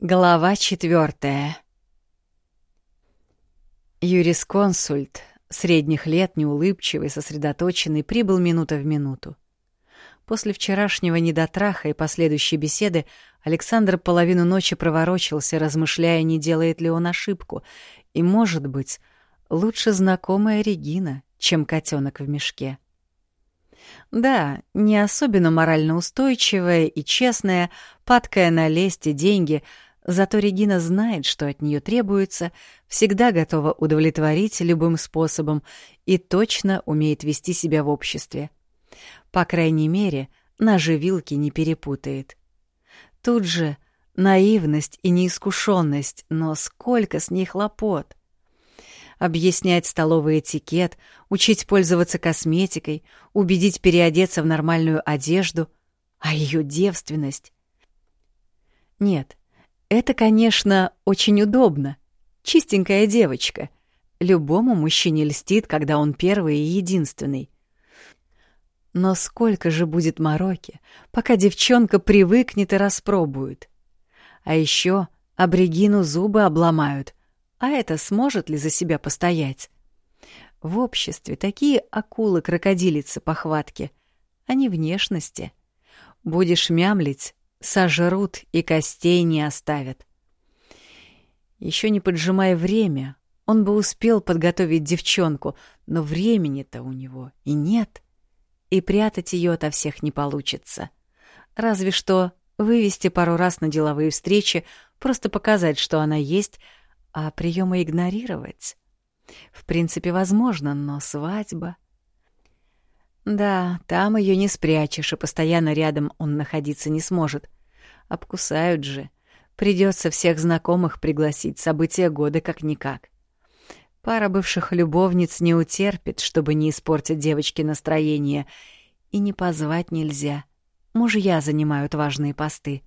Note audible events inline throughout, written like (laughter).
Глава четвертая. Юрисконсульт, средних лет, неулыбчивый, сосредоточенный, прибыл минута в минуту. После вчерашнего недотраха и последующей беседы Александр половину ночи проворочился, размышляя, не делает ли он ошибку, и, может быть, лучше знакомая Регина, чем котенок в мешке. Да, не особенно морально устойчивая и честная, падкая на лесть и деньги — Зато Регина знает, что от нее требуется, всегда готова удовлетворить любым способом и точно умеет вести себя в обществе. По крайней мере, ножи вилки не перепутает. Тут же наивность и неискушенность, но сколько с ней хлопот. Объяснять столовый этикет, учить пользоваться косметикой, убедить переодеться в нормальную одежду, а ее девственность. Нет, это, конечно, очень удобно. Чистенькая девочка. Любому мужчине льстит, когда он первый и единственный. Но сколько же будет мороки, пока девчонка привыкнет и распробует. А еще абригину зубы обломают. А это сможет ли за себя постоять? В обществе такие акулы-крокодилицы похватки, а не внешности. Будешь мямлить, Сожрут и костей не оставят. Еще не поджимая время, он бы успел подготовить девчонку, но времени-то у него и нет. И прятать ее ото всех не получится. Разве что вывести пару раз на деловые встречи, просто показать, что она есть, а приемы игнорировать. В принципе, возможно, но свадьба... Да, там ее не спрячешь, и постоянно рядом он находиться не сможет. Обкусают же. Придется всех знакомых пригласить, события года как-никак. Пара бывших любовниц не утерпит, чтобы не испортить девочке настроение. И не позвать нельзя. Мужья занимают важные посты.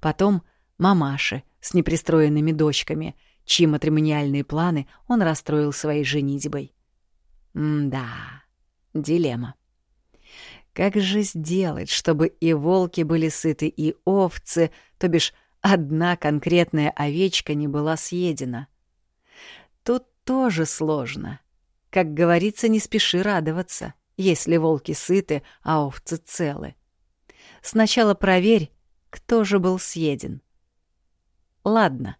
Потом мамаши с непристроенными дочками, чьи матримониальные планы он расстроил своей женитьбой. М-да, дилемма. Как же сделать, чтобы и волки были сыты, и овцы, то бишь одна конкретная овечка не была съедена? Тут тоже сложно. Как говорится, не спеши радоваться, если волки сыты, а овцы целы. Сначала проверь, кто же был съеден. Ладно,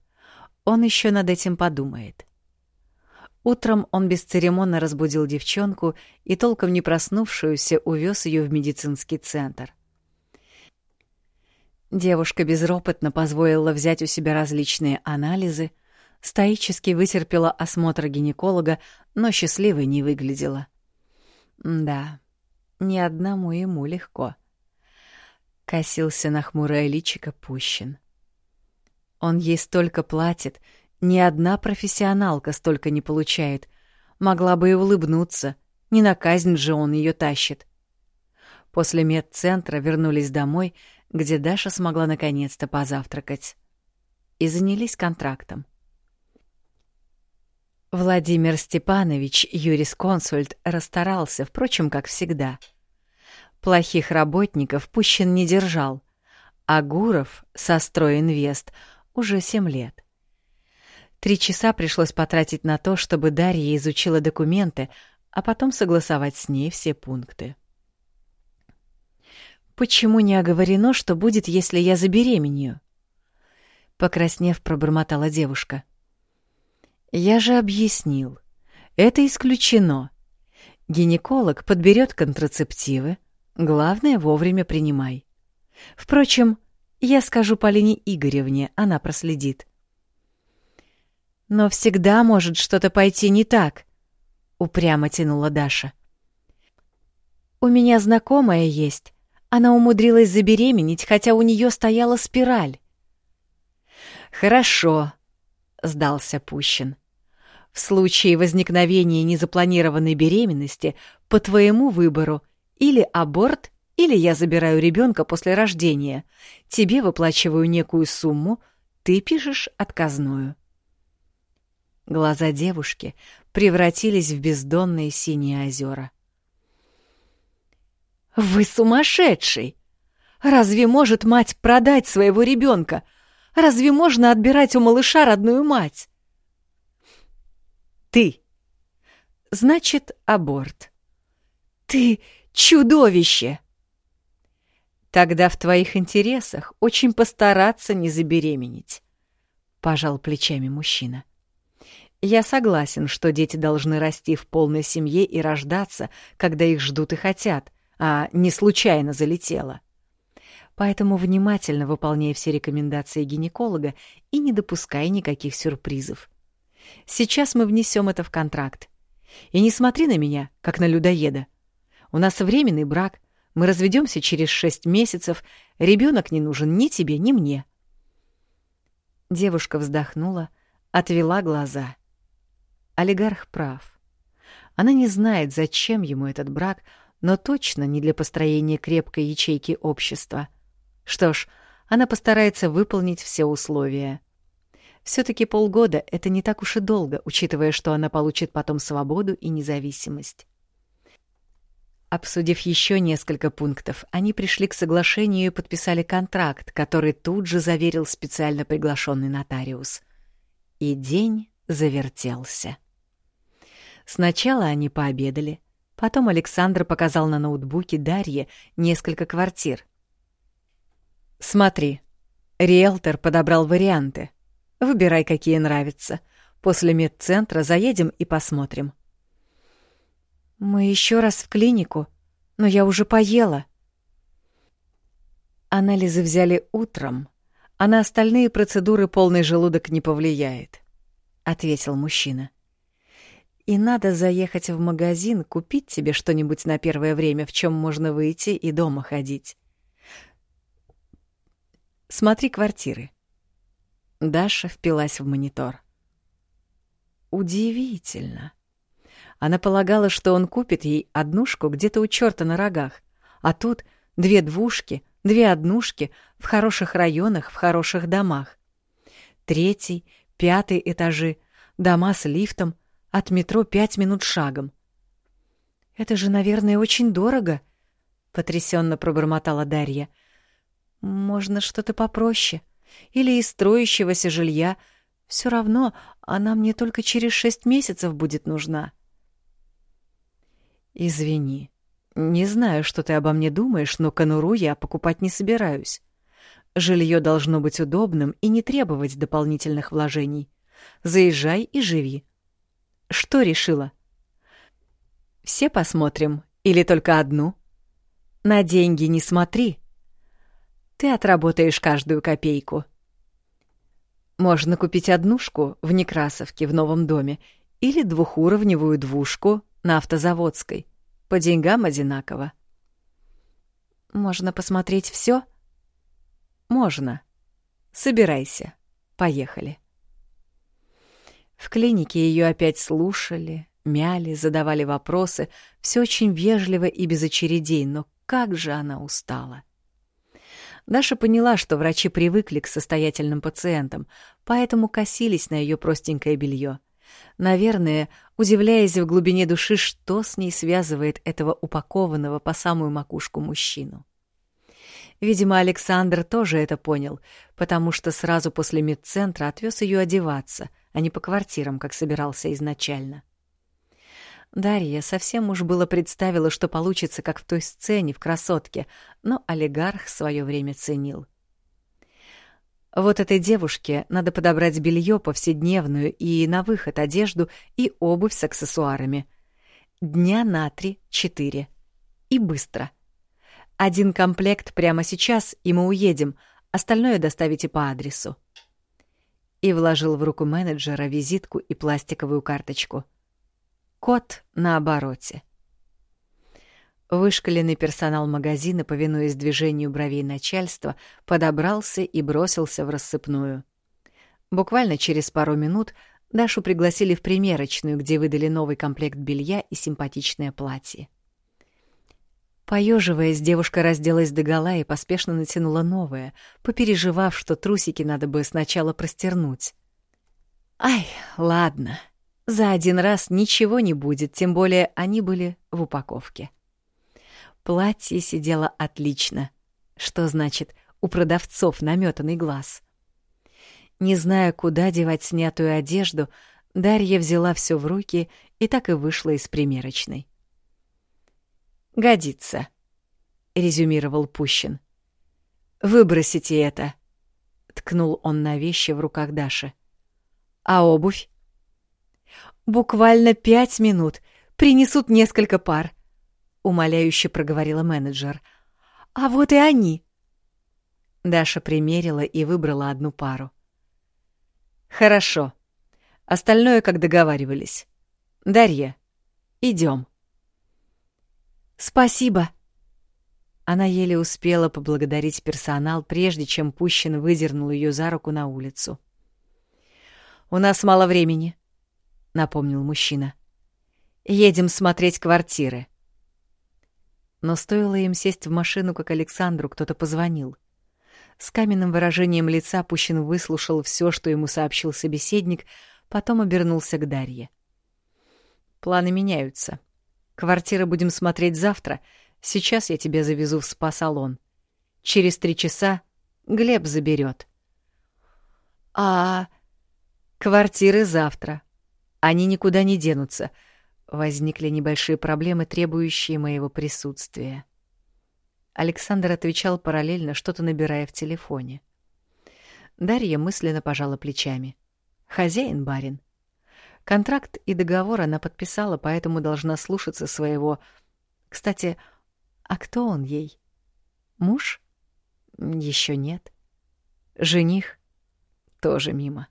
он еще над этим подумает. Утром он бесцеремонно разбудил девчонку и, толком не проснувшуюся, увез ее в медицинский центр. Девушка безропотно позволила взять у себя различные анализы, стоически вытерпела осмотр гинеколога, но счастливой не выглядела. Да, ни одному ему легко. Косился на хмурое личико Пущин. Он ей столько платит — ни одна профессионалка столько не получает. Могла бы и улыбнуться. Не на казнь же он ее тащит. После медцентра вернулись домой, где Даша смогла наконец-то позавтракать. И занялись контрактом. Владимир Степанович, юрисконсульт, расстарался, впрочем, как всегда. Плохих работников Пущин не держал, а Гуров со «Стройинвест» уже семь лет. Три часа пришлось потратить на то, чтобы Дарья изучила документы, а потом согласовать с ней все пункты. «Почему не оговорено, что будет, если я забеременею?» Покраснев, пробормотала девушка. «Я же объяснил. Это исключено. Гинеколог подберет контрацептивы. Главное, вовремя принимай. Впрочем, я скажу Полине Игоревне, она проследит. Но всегда может что-то пойти не так, упрямо тянула Даша. У меня знакомая есть. Она умудрилась забеременеть, хотя у нее стояла спираль. Хорошо, сдался Пущин. В случае возникновения незапланированной беременности по твоему выбору или аборт, или я забираю ребенка после рождения. Тебе выплачиваю некую сумму, ты пишешь отказную. Глаза девушки превратились в бездонные синие озера. «Вы сумасшедший! Разве может мать продать своего ребенка? Разве можно отбирать у малыша родную мать? Ты. Значит, аборт. Ты чудовище! Тогда в твоих интересах очень постараться не забеременеть, — пожал плечами мужчина. Я согласен, что дети должны расти в полной семье и рождаться, когда их ждут и хотят, а не случайно залетело. Поэтому внимательно выполняй все рекомендации гинеколога и не допускай никаких сюрпризов. Сейчас мы внесем это в контракт. И не смотри на меня, как на людоеда. У нас временный брак, мы разведемся через шесть месяцев, ребенок не нужен ни тебе, ни мне. Девушка вздохнула, отвела глаза. Олигарх прав. Она не знает, зачем ему этот брак, но точно не для построения крепкой ячейки общества. Что ж, она постарается выполнить все условия. Все-таки полгода — это не так уж и долго, учитывая, что она получит потом свободу и независимость. Обсудив еще несколько пунктов, они пришли к соглашению и подписали контракт, который тут же заверил специально приглашенный нотариус. И день завертелся. Сначала они пообедали, потом Александр показал на ноутбуке Дарье несколько квартир. «Смотри, риэлтор подобрал варианты. Выбирай, какие нравятся. После медцентра заедем и посмотрим». Мы еще раз в клинику, но я уже поела. Анализы взяли утром, а на остальные процедуры полный желудок не повлияет, ответил мужчина. И надо заехать в магазин, купить тебе что-нибудь на первое время, в чем можно выйти и дома ходить. Смотри квартиры. Даша впилась в монитор. Удивительно. Она полагала, что он купит ей однушку где-то у чёрта на рогах, а тут две двушки, две однушки в хороших районах, в хороших домах. Третий, пятый этажи, дома с лифтом, от метро пять минут шагом. «Это же, наверное, очень дорого», — потрясенно пробормотала Дарья. «Можно что-то попроще. Или из строящегося жилья. Все равно она мне только через шесть месяцев будет нужна». «Извини. Не знаю, что ты обо мне думаешь, но конуру я покупать не собираюсь. Жилье должно быть удобным и не требовать дополнительных вложений. Заезжай и живи. Что решила? Все посмотрим или только одну? На деньги не смотри. Ты отработаешь каждую копейку. Можно купить однушку в Некрасовке в новом доме или двухуровневую двушку на автозаводской. По деньгам одинаково. Можно посмотреть все? Можно. Собирайся. Поехали. В клинике ее опять слушали, мяли, задавали вопросы, все очень вежливо и без очередей, но как же она устала. Даша поняла, что врачи привыкли к состоятельным пациентам, поэтому косились на ее простенькое белье — наверное, удивляясь в глубине души, что с ней связывает этого упакованного по самую макушку мужчину. Видимо, Александр тоже это понял, потому что сразу после медцентра отвез ее одеваться, а не по квартирам, как собирался изначально. Дарья совсем уж было представила, что получится, как в той сцене в «Красотке», но олигарх свое время ценил — вот этой девушке надо подобрать белье повседневную и на выход одежду и обувь с аксессуарами. Дня на три-четыре. И быстро. Один комплект прямо сейчас, и мы уедем, остальное доставите по адресу. И вложил в руку менеджера визитку и пластиковую карточку. Код на обороте. Вышкаленный персонал магазина, повинуясь движению бровей начальства, подобрался и бросился в рассыпную. Буквально через пару минут Дашу пригласили в примерочную, где выдали новый комплект белья и симпатичное платье. Поеживаясь, девушка разделась догола и поспешно натянула новое, попереживав, что трусики надо бы сначала простернуть. «Ай, ладно, за один раз ничего не будет, тем более они были в упаковке». Платье сидело отлично. Что значит «у продавцов наметанный глаз»? Не зная, куда девать снятую одежду, Дарья взяла все в руки и так и вышла из примерочной. «Годится», — резюмировал Пущин. «Выбросите это», — ткнул он на вещи в руках Даши. «А обувь?» «Буквально пять минут. Принесут несколько пар», — умоляюще проговорила менеджер. «А вот и они». Даша примерила и выбрала одну пару. «Хорошо. Остальное, как договаривались. Дарья, идем. «Спасибо», она еле успела поблагодарить персонал, прежде чем Пущин выдернул ее за руку на улицу. «У нас мало времени», — напомнил мужчина. «Едем смотреть квартиры». Но стоило им сесть в машину, как Александру кто-то позвонил. С каменным выражением лица Пущин выслушал все, что ему сообщил собеседник, потом обернулся к Дарье. «Планы меняются. Квартиры будем смотреть завтра», — Сейчас я тебя завезу в спа-салон. Через три часа Глеб заберет. А квартиры завтра. Они никуда не денутся. Возникли небольшие проблемы, требующие моего присутствия. Александр отвечал параллельно, что-то набирая в телефоне. Дарья мысленно пожала плечами. Хозяин барин. Контракт и договор она подписала, поэтому должна слушаться своего... Кстати, а кто он ей? Муж? Еще нет. Жених? Тоже мимо.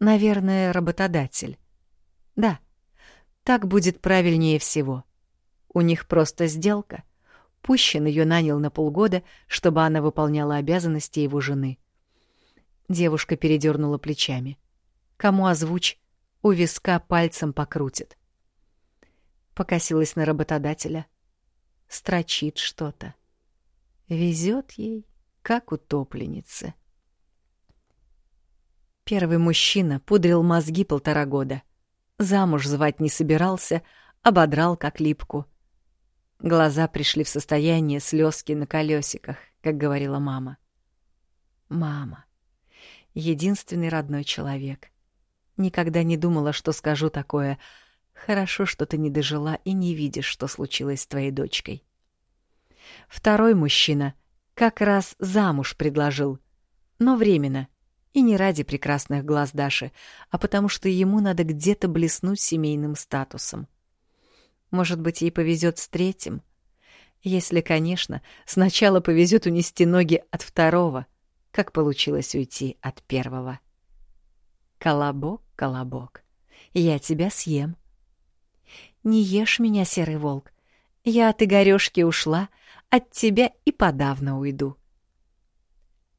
Наверное, работодатель. Да, так будет правильнее всего. У них просто сделка. Пущин ее нанял на полгода, чтобы она выполняла обязанности его жены. Девушка передернула плечами. Кому озвучь, у виска пальцем покрутит. Покосилась на работодателя — строчит что-то. Везет ей, как утопленнице. Первый мужчина пудрил мозги полтора года. Замуж звать не собирался, ободрал как липку. Глаза пришли в состояние слезки на колесиках, как говорила мама. Мама. Единственный родной человек. Никогда не думала, что скажу такое — Хорошо, что ты не дожила и не видишь, что случилось с твоей дочкой. Второй мужчина как раз замуж предложил, но временно, и не ради прекрасных глаз Даши, а потому что ему надо где-то блеснуть семейным статусом. Может быть, ей повезет с третьим? Если, конечно, сначала повезет унести ноги от второго, как получилось уйти от первого. Колобок, колобок, я тебя съем. Не ешь меня, серый волк. Я от Игорёшки ушла, от тебя и подавно уйду.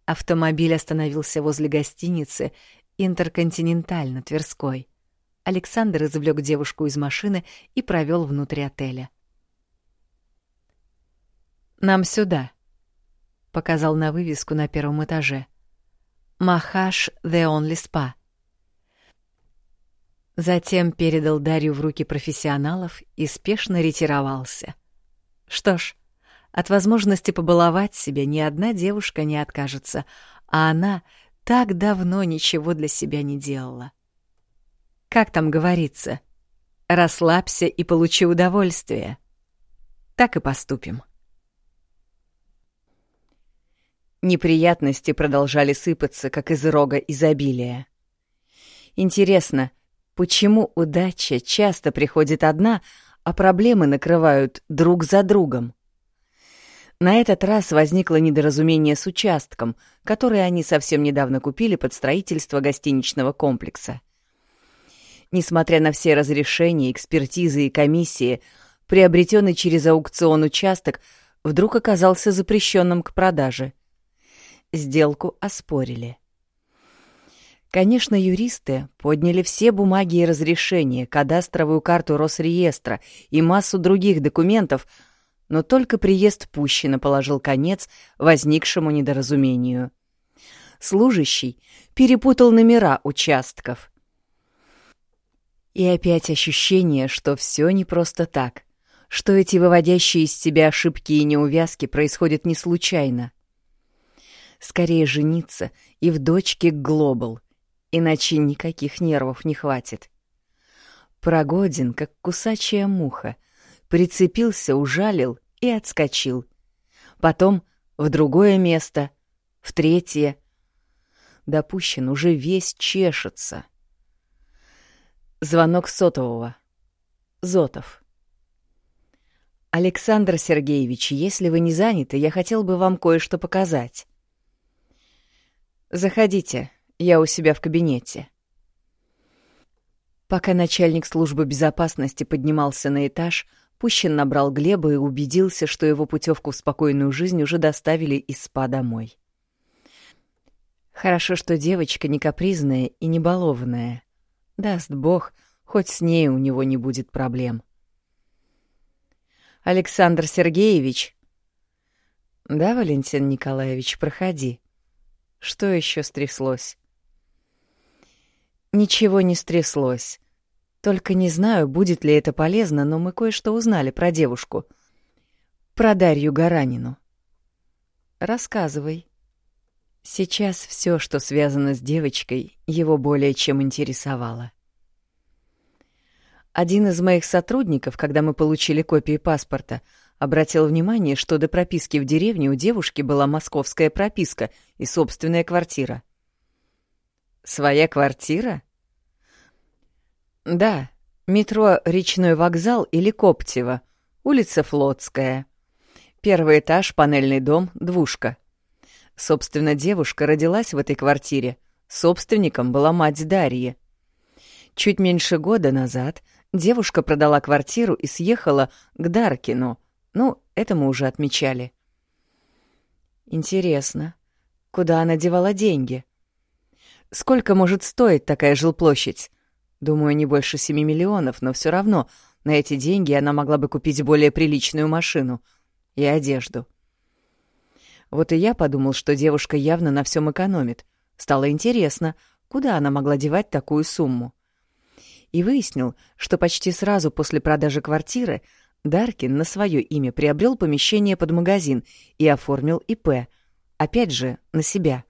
Автомобиль остановился возле гостиницы «Интерконтиненталь» на Тверской. Александр извлек девушку из машины и провел внутрь отеля. «Нам сюда», — показал на вывеску на первом этаже. «Махаш The Only Spa». Затем передал Дарью в руки профессионалов и спешно ретировался. Что ж, от возможности побаловать себя ни одна девушка не откажется, а она так давно ничего для себя не делала. Как там говорится? Расслабься и получи удовольствие. Так и поступим. Неприятности продолжали сыпаться, как из рога изобилия. Интересно, Почему удача часто приходит одна, а проблемы накрывают друг за другом? На этот раз возникло недоразумение с участком, который они совсем недавно купили под строительство гостиничного комплекса. Несмотря на все разрешения, экспертизы и комиссии, приобретенный через аукцион участок вдруг оказался запрещенным к продаже. Сделку оспорили. Конечно, юристы подняли все бумаги и разрешения, кадастровую карту Росреестра и массу других документов, но только приезд Пущина положил конец возникшему недоразумению. Служащий перепутал номера участков. И опять ощущение, что все не просто так, что эти выводящие из себя ошибки и неувязки происходят не случайно. Скорее жениться и в дочке Глобал, иначе никаких нервов не хватит. Прогодин, как кусачая муха, прицепился, ужалил и отскочил. Потом в другое место, в третье. Допущен уже весь чешется. Звонок сотового. Зотов. «Александр Сергеевич, если вы не заняты, я хотел бы вам кое-что показать». «Заходите, я у себя в кабинете». Пока начальник службы безопасности поднимался на этаж, Пущин набрал Глеба и убедился, что его путевку в спокойную жизнь уже доставили из СПА домой. Хорошо, что девочка не капризная и не балованная. Даст бог, хоть с ней у него не будет проблем. Александр Сергеевич. Да, Валентин Николаевич, проходи. Что еще стряслось? Ничего не стряслось. Только не знаю, будет ли это полезно, но мы кое-что узнали про девушку. Про Дарью Гаранину. Рассказывай. Сейчас все, что связано с девочкой, его более чем интересовало. Один из моих сотрудников, когда мы получили копии паспорта, обратил внимание, что до прописки в деревне у девушки была московская прописка и собственная квартира. «Своя квартира?» «Да, метро «Речной вокзал» или Коптево, улица Флотская. Первый этаж, панельный дом, двушка. Собственно, девушка родилась в этой квартире. Собственником была мать Дарьи. Чуть меньше года назад девушка продала квартиру и съехала к Даркину. Ну, это мы уже отмечали. Интересно, куда она девала деньги? Сколько может стоить такая жилплощадь? Думаю, не больше семи миллионов, но все равно на эти деньги она могла бы купить более приличную машину и одежду. Вот и я подумал, что девушка явно на всем экономит. Стало интересно, куда она могла девать такую сумму. И выяснил, что почти сразу после продажи квартиры Даркин на свое имя приобрел помещение под магазин и оформил ИП. Опять же, на себя.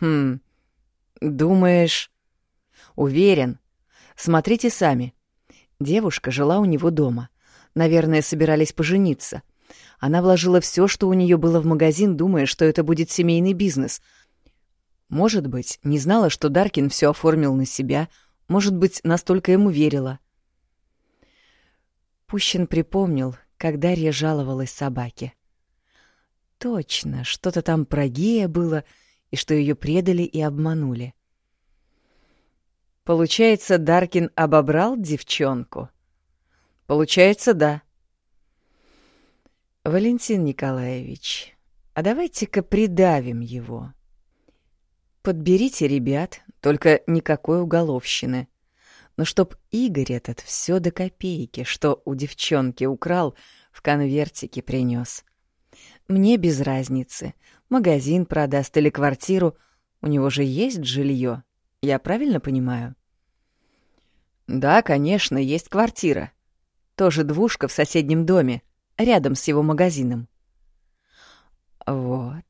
«Хм, думаешь...» Уверен. Смотрите сами. Девушка жила у него дома. Наверное, собирались пожениться. Она вложила все, что у нее было в магазин, думая, что это будет семейный бизнес. Может быть, не знала, что Даркин все оформил на себя, может быть, настолько ему верила. Пущин припомнил, как Дарья жаловалась собаке. Точно, что-то там про гея было, и что ее предали и обманули. Получается, Даркин обобрал девчонку? Получается, да. Валентин Николаевич, а давайте-ка придавим его. Подберите ребят, только никакой уголовщины. Но чтоб Игорь этот все до копейки, что у девчонки украл, в конвертике принес. Мне без разницы, магазин продаст или квартиру, у него же есть жилье, я правильно понимаю? Да, конечно, есть квартира. Тоже двушка в соседнем доме, рядом с его магазином. Вот.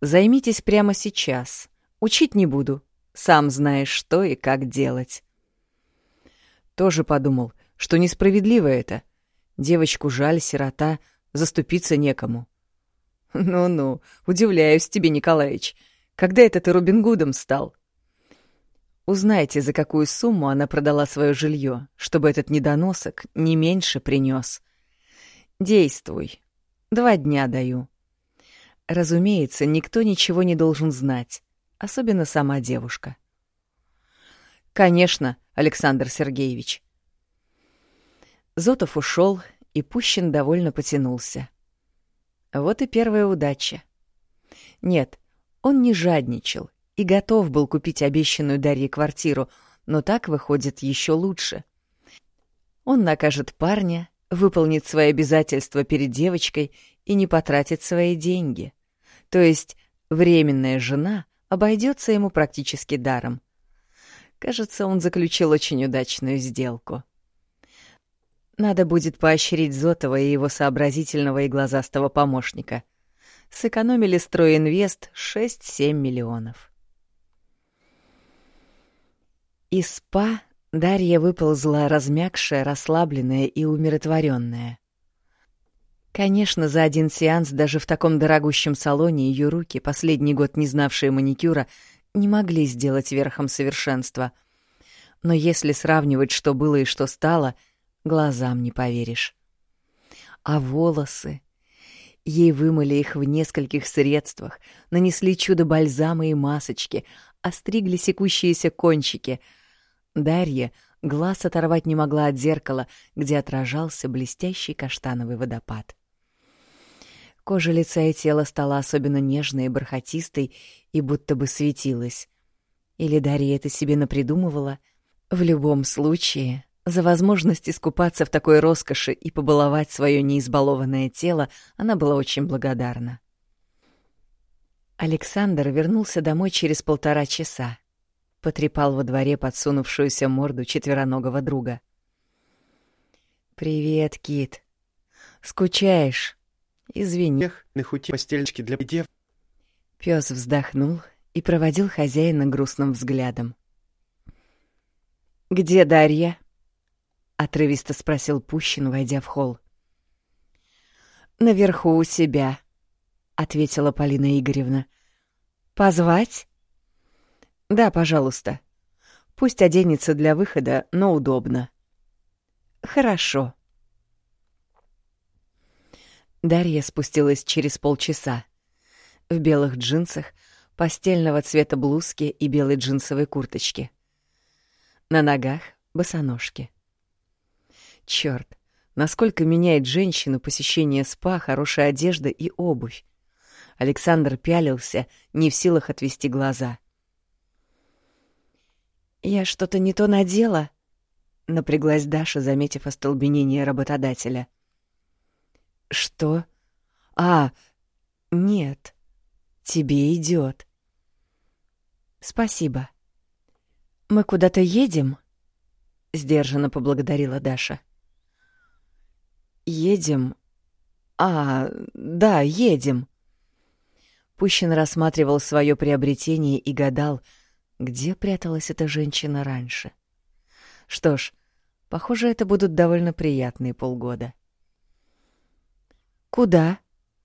Займитесь прямо сейчас. Учить не буду. Сам знаешь, что и как делать. Тоже подумал, что несправедливо это. Девочку жаль, сирота, заступиться некому. Ну-ну, удивляюсь тебе, Николаевич. Когда это ты Робин Гудом стал? Узнайте, за какую сумму она продала свое жилье, чтобы этот недоносок не меньше принес. Действуй. Два дня даю. Разумеется, никто ничего не должен знать, особенно сама девушка. Конечно, Александр Сергеевич. Зотов ушел, и Пущин довольно потянулся. Вот и первая удача. Нет, он не жадничал и готов был купить обещанную Дарье квартиру, но так выходит еще лучше. Он накажет парня, выполнит свои обязательства перед девочкой и не потратит свои деньги. То есть временная жена обойдется ему практически даром. Кажется, он заключил очень удачную сделку. Надо будет поощрить Зотова и его сообразительного и глазастого помощника. сэкономили стройинвест 6-7 миллионов. Из спа Дарья выползла размягшая, расслабленная и умиротворенная. Конечно, за один сеанс даже в таком дорогущем салоне ее руки, последний год не знавшие маникюра, не могли сделать верхом совершенства. Но если сравнивать, что было и что стало, глазам не поверишь. А волосы? Ей вымыли их в нескольких средствах, нанесли чудо-бальзамы и масочки, остригли секущиеся кончики. Дарья глаз оторвать не могла от зеркала, где отражался блестящий каштановый водопад. Кожа лица и тела стала особенно нежной и бархатистой и будто бы светилась. Или Дарья это себе напридумывала? В любом случае, за возможность искупаться в такой роскоши и побаловать свое неизбалованное тело она была очень благодарна. Александр вернулся домой через полтора часа. Потрепал во дворе подсунувшуюся морду четвероногого друга. «Привет, Кит. Скучаешь?» Извини. На хуте постельчики для дев. Пёс вздохнул и проводил хозяина грустным взглядом. «Где Дарья?» — отрывисто спросил Пущин, войдя в холл. «Наверху у себя», — ответила Полина Игоревна. «Позвать?» «Да, пожалуйста. Пусть оденется для выхода, но удобно». «Хорошо», Дарья спустилась через полчаса. В белых джинсах, постельного цвета блузки и белой джинсовой курточке. На ногах — босоножки. Чёрт, насколько меняет женщину посещение спа, хорошая одежда и обувь. Александр пялился, не в силах отвести глаза. «Я что-то не то надела?» — напряглась Даша, заметив остолбенение работодателя — что? А, нет. Тебе идет. Спасибо. Мы куда-то едем? Сдержанно поблагодарила Даша. Едем? А, да, едем. Пущин рассматривал свое приобретение и гадал, где пряталась эта женщина раньше. Что ж, похоже, это будут довольно приятные полгода. «Куда?»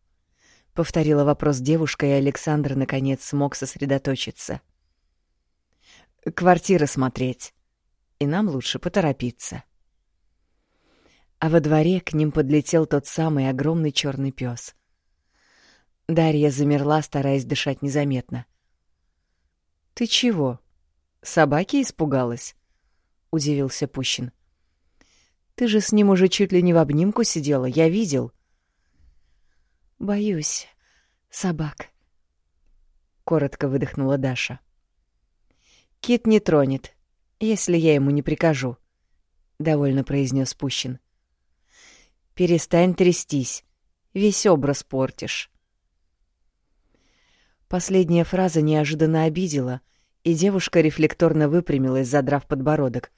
— повторила вопрос девушка, и Александр, наконец, смог сосредоточиться. «Квартиры смотреть. И нам лучше поторопиться». А во дворе к ним подлетел тот самый огромный черный пес. Дарья замерла, стараясь дышать незаметно. «Ты чего? Собаки испугалась?» — удивился Пущин. «Ты же с ним уже чуть ли не в обнимку сидела, я видел». Боюсь собак. Коротко выдохнула Даша. Кит не тронет, если я ему не прикажу, довольно произнес Пущин. Перестань трястись, весь образ портишь. Последняя фраза неожиданно обидела, и девушка рефлекторно выпрямилась, задрав подбородок.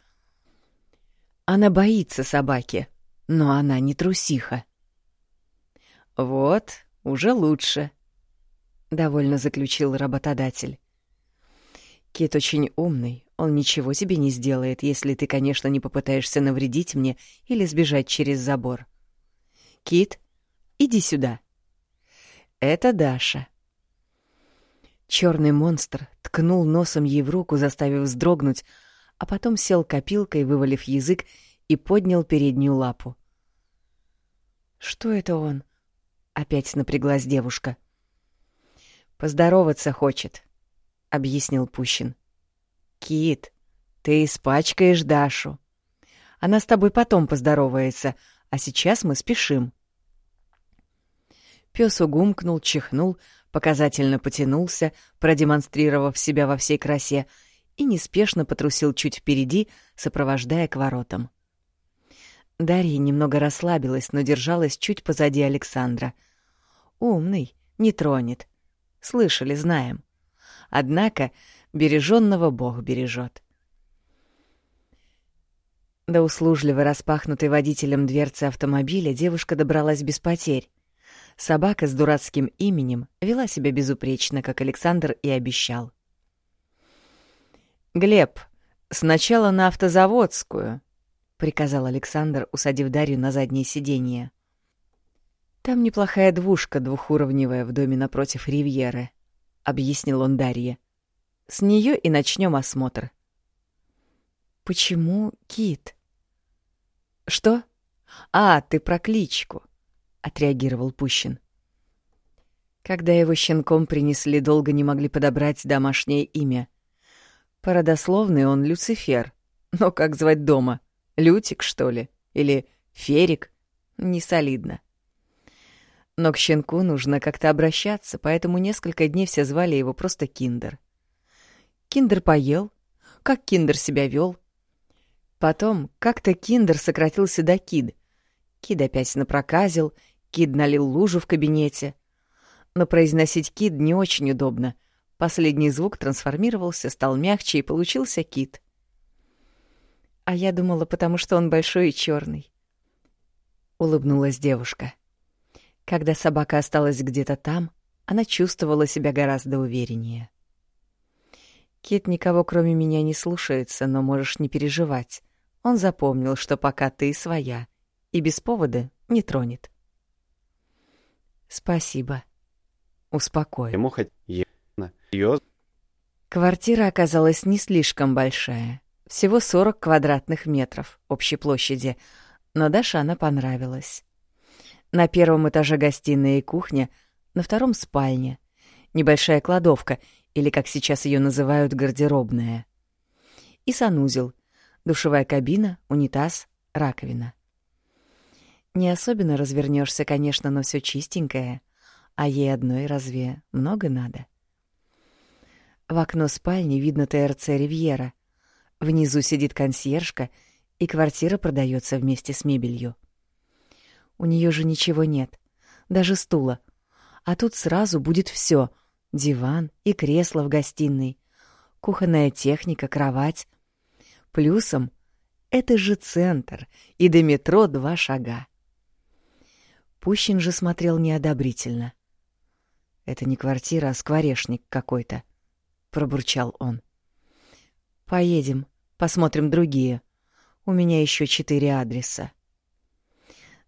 Она боится собаки, но она не трусиха. «Вот, уже лучше», — довольно заключил работодатель. «Кит очень умный, он ничего тебе не сделает, если ты, конечно, не попытаешься навредить мне или сбежать через забор. Кит, иди сюда. Это Даша». Черный монстр ткнул носом ей в руку, заставив вздрогнуть, а потом сел копилкой, вывалив язык, и поднял переднюю лапу. «Что это он?» Опять напряглась девушка. «Поздороваться хочет», — объяснил Пущин. «Кит, ты испачкаешь Дашу. Она с тобой потом поздоровается, а сейчас мы спешим». Пёс угумкнул, чихнул, показательно потянулся, продемонстрировав себя во всей красе, и неспешно потрусил чуть впереди, сопровождая к воротам. Дарья немного расслабилась, но держалась чуть позади Александра — Умный, не тронет. Слышали, знаем. Однако береженного Бог бережет. До услужливо распахнутой водителем дверцы автомобиля девушка добралась без потерь. Собака с дурацким именем вела себя безупречно, как Александр и обещал. «Глеб, сначала на автозаводскую», — приказал Александр, усадив Дарью на заднее сиденье. «Там неплохая двушка двухуровневая в доме напротив Ривьеры», — объяснил он Дарье. «С нее и начнем осмотр». «Почему Кит?» «Что? А, ты про кличку», — отреагировал Пущин. Когда его щенком принесли, долго не могли подобрать домашнее имя. По родословной он Люцифер. Но как звать дома? Лютик, что ли? Или Ферик? Не солидно. Но к щенку нужно как-то обращаться, поэтому несколько дней все звали его просто Киндер. Киндер поел, как Киндер себя вел. Потом как-то Киндер сократился до Кид. Кид опять напроказил, Кид налил лужу в кабинете. Но произносить Кид не очень удобно. Последний звук трансформировался, стал мягче и получился Кит. А я думала, потому что он большой и черный. Улыбнулась девушка. — когда собака осталась где-то там, она чувствовала себя гораздо увереннее. «Кит никого, кроме меня, не слушается, но можешь не переживать. Он запомнил, что пока ты своя, и без повода не тронет». «Спасибо. Успокой». Ему хоть Серьезно? Квартира оказалась не слишком большая. Всего 40 квадратных метров общей площади, но Даше она понравилась. На первом этаже гостиная и кухня, на втором — спальня. Небольшая кладовка, или, как сейчас ее называют, гардеробная. И санузел, душевая кабина, унитаз, раковина. Не особенно развернешься, конечно, но все чистенькое, а ей одной разве много надо? В окно спальни видно ТРЦ «Ривьера». Внизу сидит консьержка, и квартира продается вместе с мебелью. У нее же ничего нет, даже стула. А тут сразу будет все: диван и кресло в гостиной, кухонная техника, кровать. Плюсом — это же центр, и до метро два шага. Пущин же смотрел неодобрительно. «Это не квартира, а скворечник какой-то», — пробурчал он. «Поедем, посмотрим другие. У меня еще четыре адреса».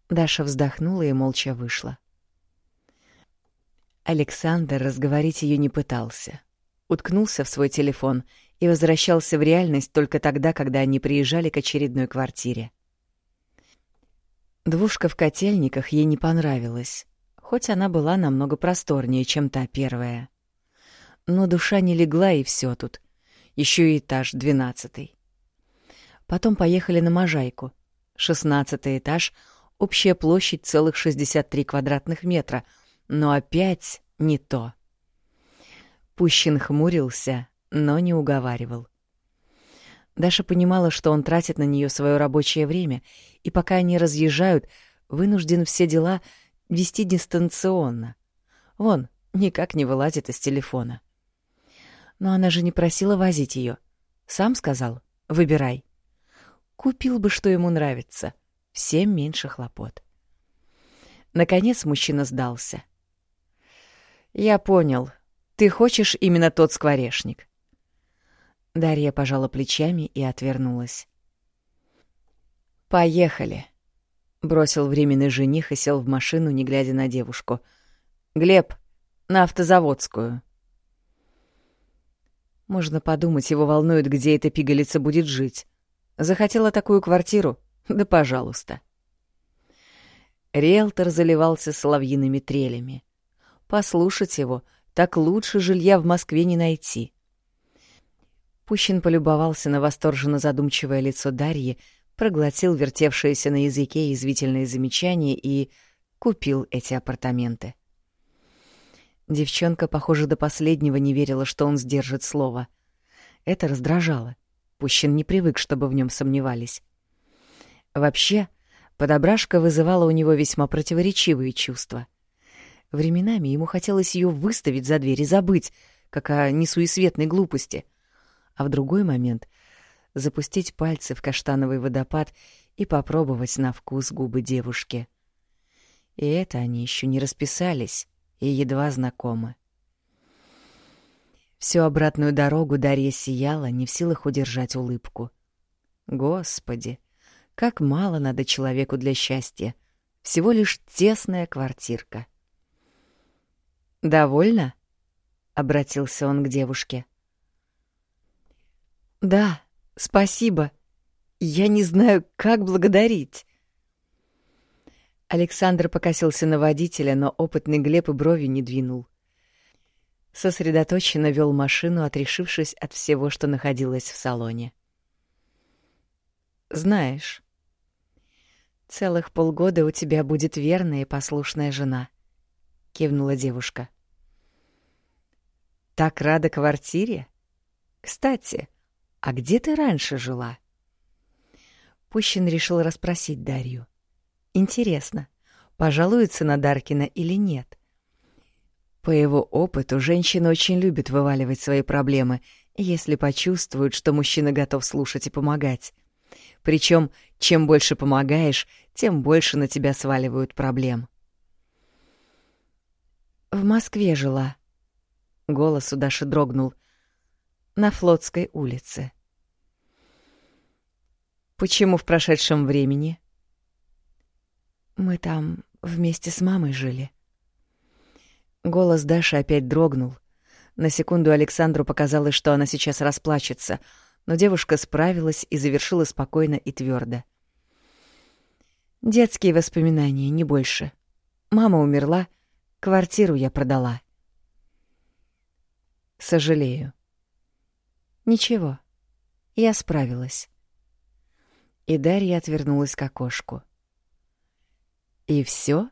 Даша вздохнула и молча вышла. Александр разговорить ее не пытался. Уткнулся в свой телефон и возвращался в реальность только тогда, когда они приезжали к очередной квартире. Двушка в котельниках ей не понравилась, хоть она была намного просторнее, чем та первая. Но душа не легла, и все тут. Еще и этаж двенадцатый. Потом поехали на Можайку. Шестнадцатый этаж — Общая площадь целых 63 квадратных метра, но опять не то. Пущин хмурился, но не уговаривал. Даша понимала, что он тратит на нее свое рабочее время, и пока они разъезжают, вынужден все дела вести дистанционно. Вон, никак не вылазит из телефона. Но она же не просила возить ее. Сам сказал «выбирай». Купил бы, что ему нравится всем меньше хлопот. Наконец мужчина сдался. «Я понял. Ты хочешь именно тот скворечник». Дарья пожала плечами и отвернулась. «Поехали», — бросил временный жених и сел в машину, не глядя на девушку. «Глеб, на автозаводскую». Можно подумать, его волнует, где эта пигалица будет жить. Захотела такую квартиру? Да пожалуйста. Риэлтор заливался соловьиными трелями. Послушать его, так лучше жилья в Москве не найти. Пущин полюбовался на восторженно задумчивое лицо Дарьи, проглотил вертевшееся на языке язвительные замечания и купил эти апартаменты. Девчонка, похоже, до последнего не верила, что он сдержит слово. Это раздражало. Пущин не привык, чтобы в нем сомневались. Вообще, подобрашка вызывала у него весьма противоречивые чувства. Временами ему хотелось ее выставить за дверь и забыть, как о несуесветной глупости. А в другой момент — запустить пальцы в каштановый водопад и попробовать на вкус губы девушки. И это они еще не расписались и едва знакомы. Всю обратную дорогу Дарья сияла, не в силах удержать улыбку. Господи, как мало надо человеку для счастья. Всего лишь тесная квартирка. «Довольно?» — обратился он к девушке. «Да, спасибо. Я не знаю, как благодарить». Александр покосился на водителя, но опытный Глеб и брови не двинул. Сосредоточенно вел машину, отрешившись от всего, что находилось в салоне. «Знаешь, целых полгода у тебя будет верная и послушная жена», — кивнула девушка. «Так рада квартире? Кстати, а где ты раньше жила?» Пущин решил расспросить Дарью. «Интересно, пожалуется на Даркина или нет?» По его опыту, женщины очень любят вываливать свои проблемы, если почувствуют, что мужчина готов слушать и помогать. Причем, чем больше помогаешь, тем больше на тебя сваливают проблем. «В Москве жила», — голос у Даши дрогнул, — «на Флотской улице». «Почему в прошедшем времени?» «Мы там вместе с мамой жили». Голос Даши опять дрогнул. На секунду Александру показалось, что она сейчас расплачется, но девушка справилась и завершила спокойно и твердо. «Детские воспоминания, не больше. Мама умерла, квартиру я продала». «Сожалею». «Ничего, я справилась». И Дарья отвернулась к окошку. «И все?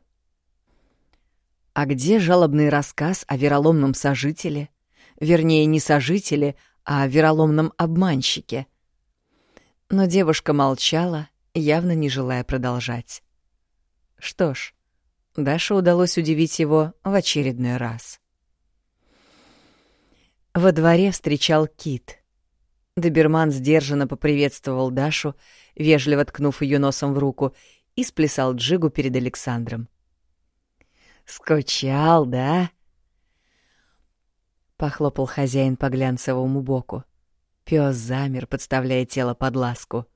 А где жалобный рассказ о вероломном сожителе? Вернее, не сожителе, а вероломном обманщике. Но девушка молчала, явно не желая продолжать. Что ж, Даше удалось удивить его в очередной раз. Во дворе встречал Кит. Доберман сдержанно поприветствовал Дашу, вежливо ткнув ее носом в руку, и сплясал джигу перед Александром. «Скучал, да?» Похлопал хозяин по глянцевому боку. Пёс замер, подставляя тело под ласку.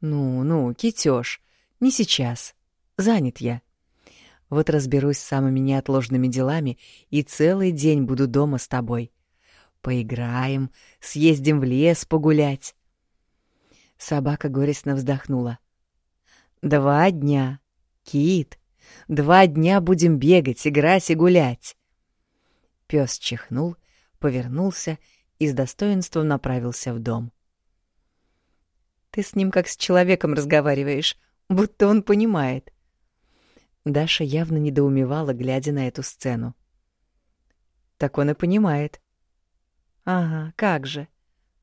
«Ну, ну, китёж, не сейчас. Занят я. Вот разберусь с самыми неотложными делами и целый день буду дома с тобой. Поиграем, съездим в лес погулять». Собака горестно вздохнула. «Два дня. Кит, Два дня будем бегать, играть и гулять. Пес чихнул, повернулся и с достоинством направился в дом. Ты с ним как с человеком разговариваешь, будто он понимает. Даша явно недоумевала, глядя на эту сцену. Так он и понимает. Ага, как же,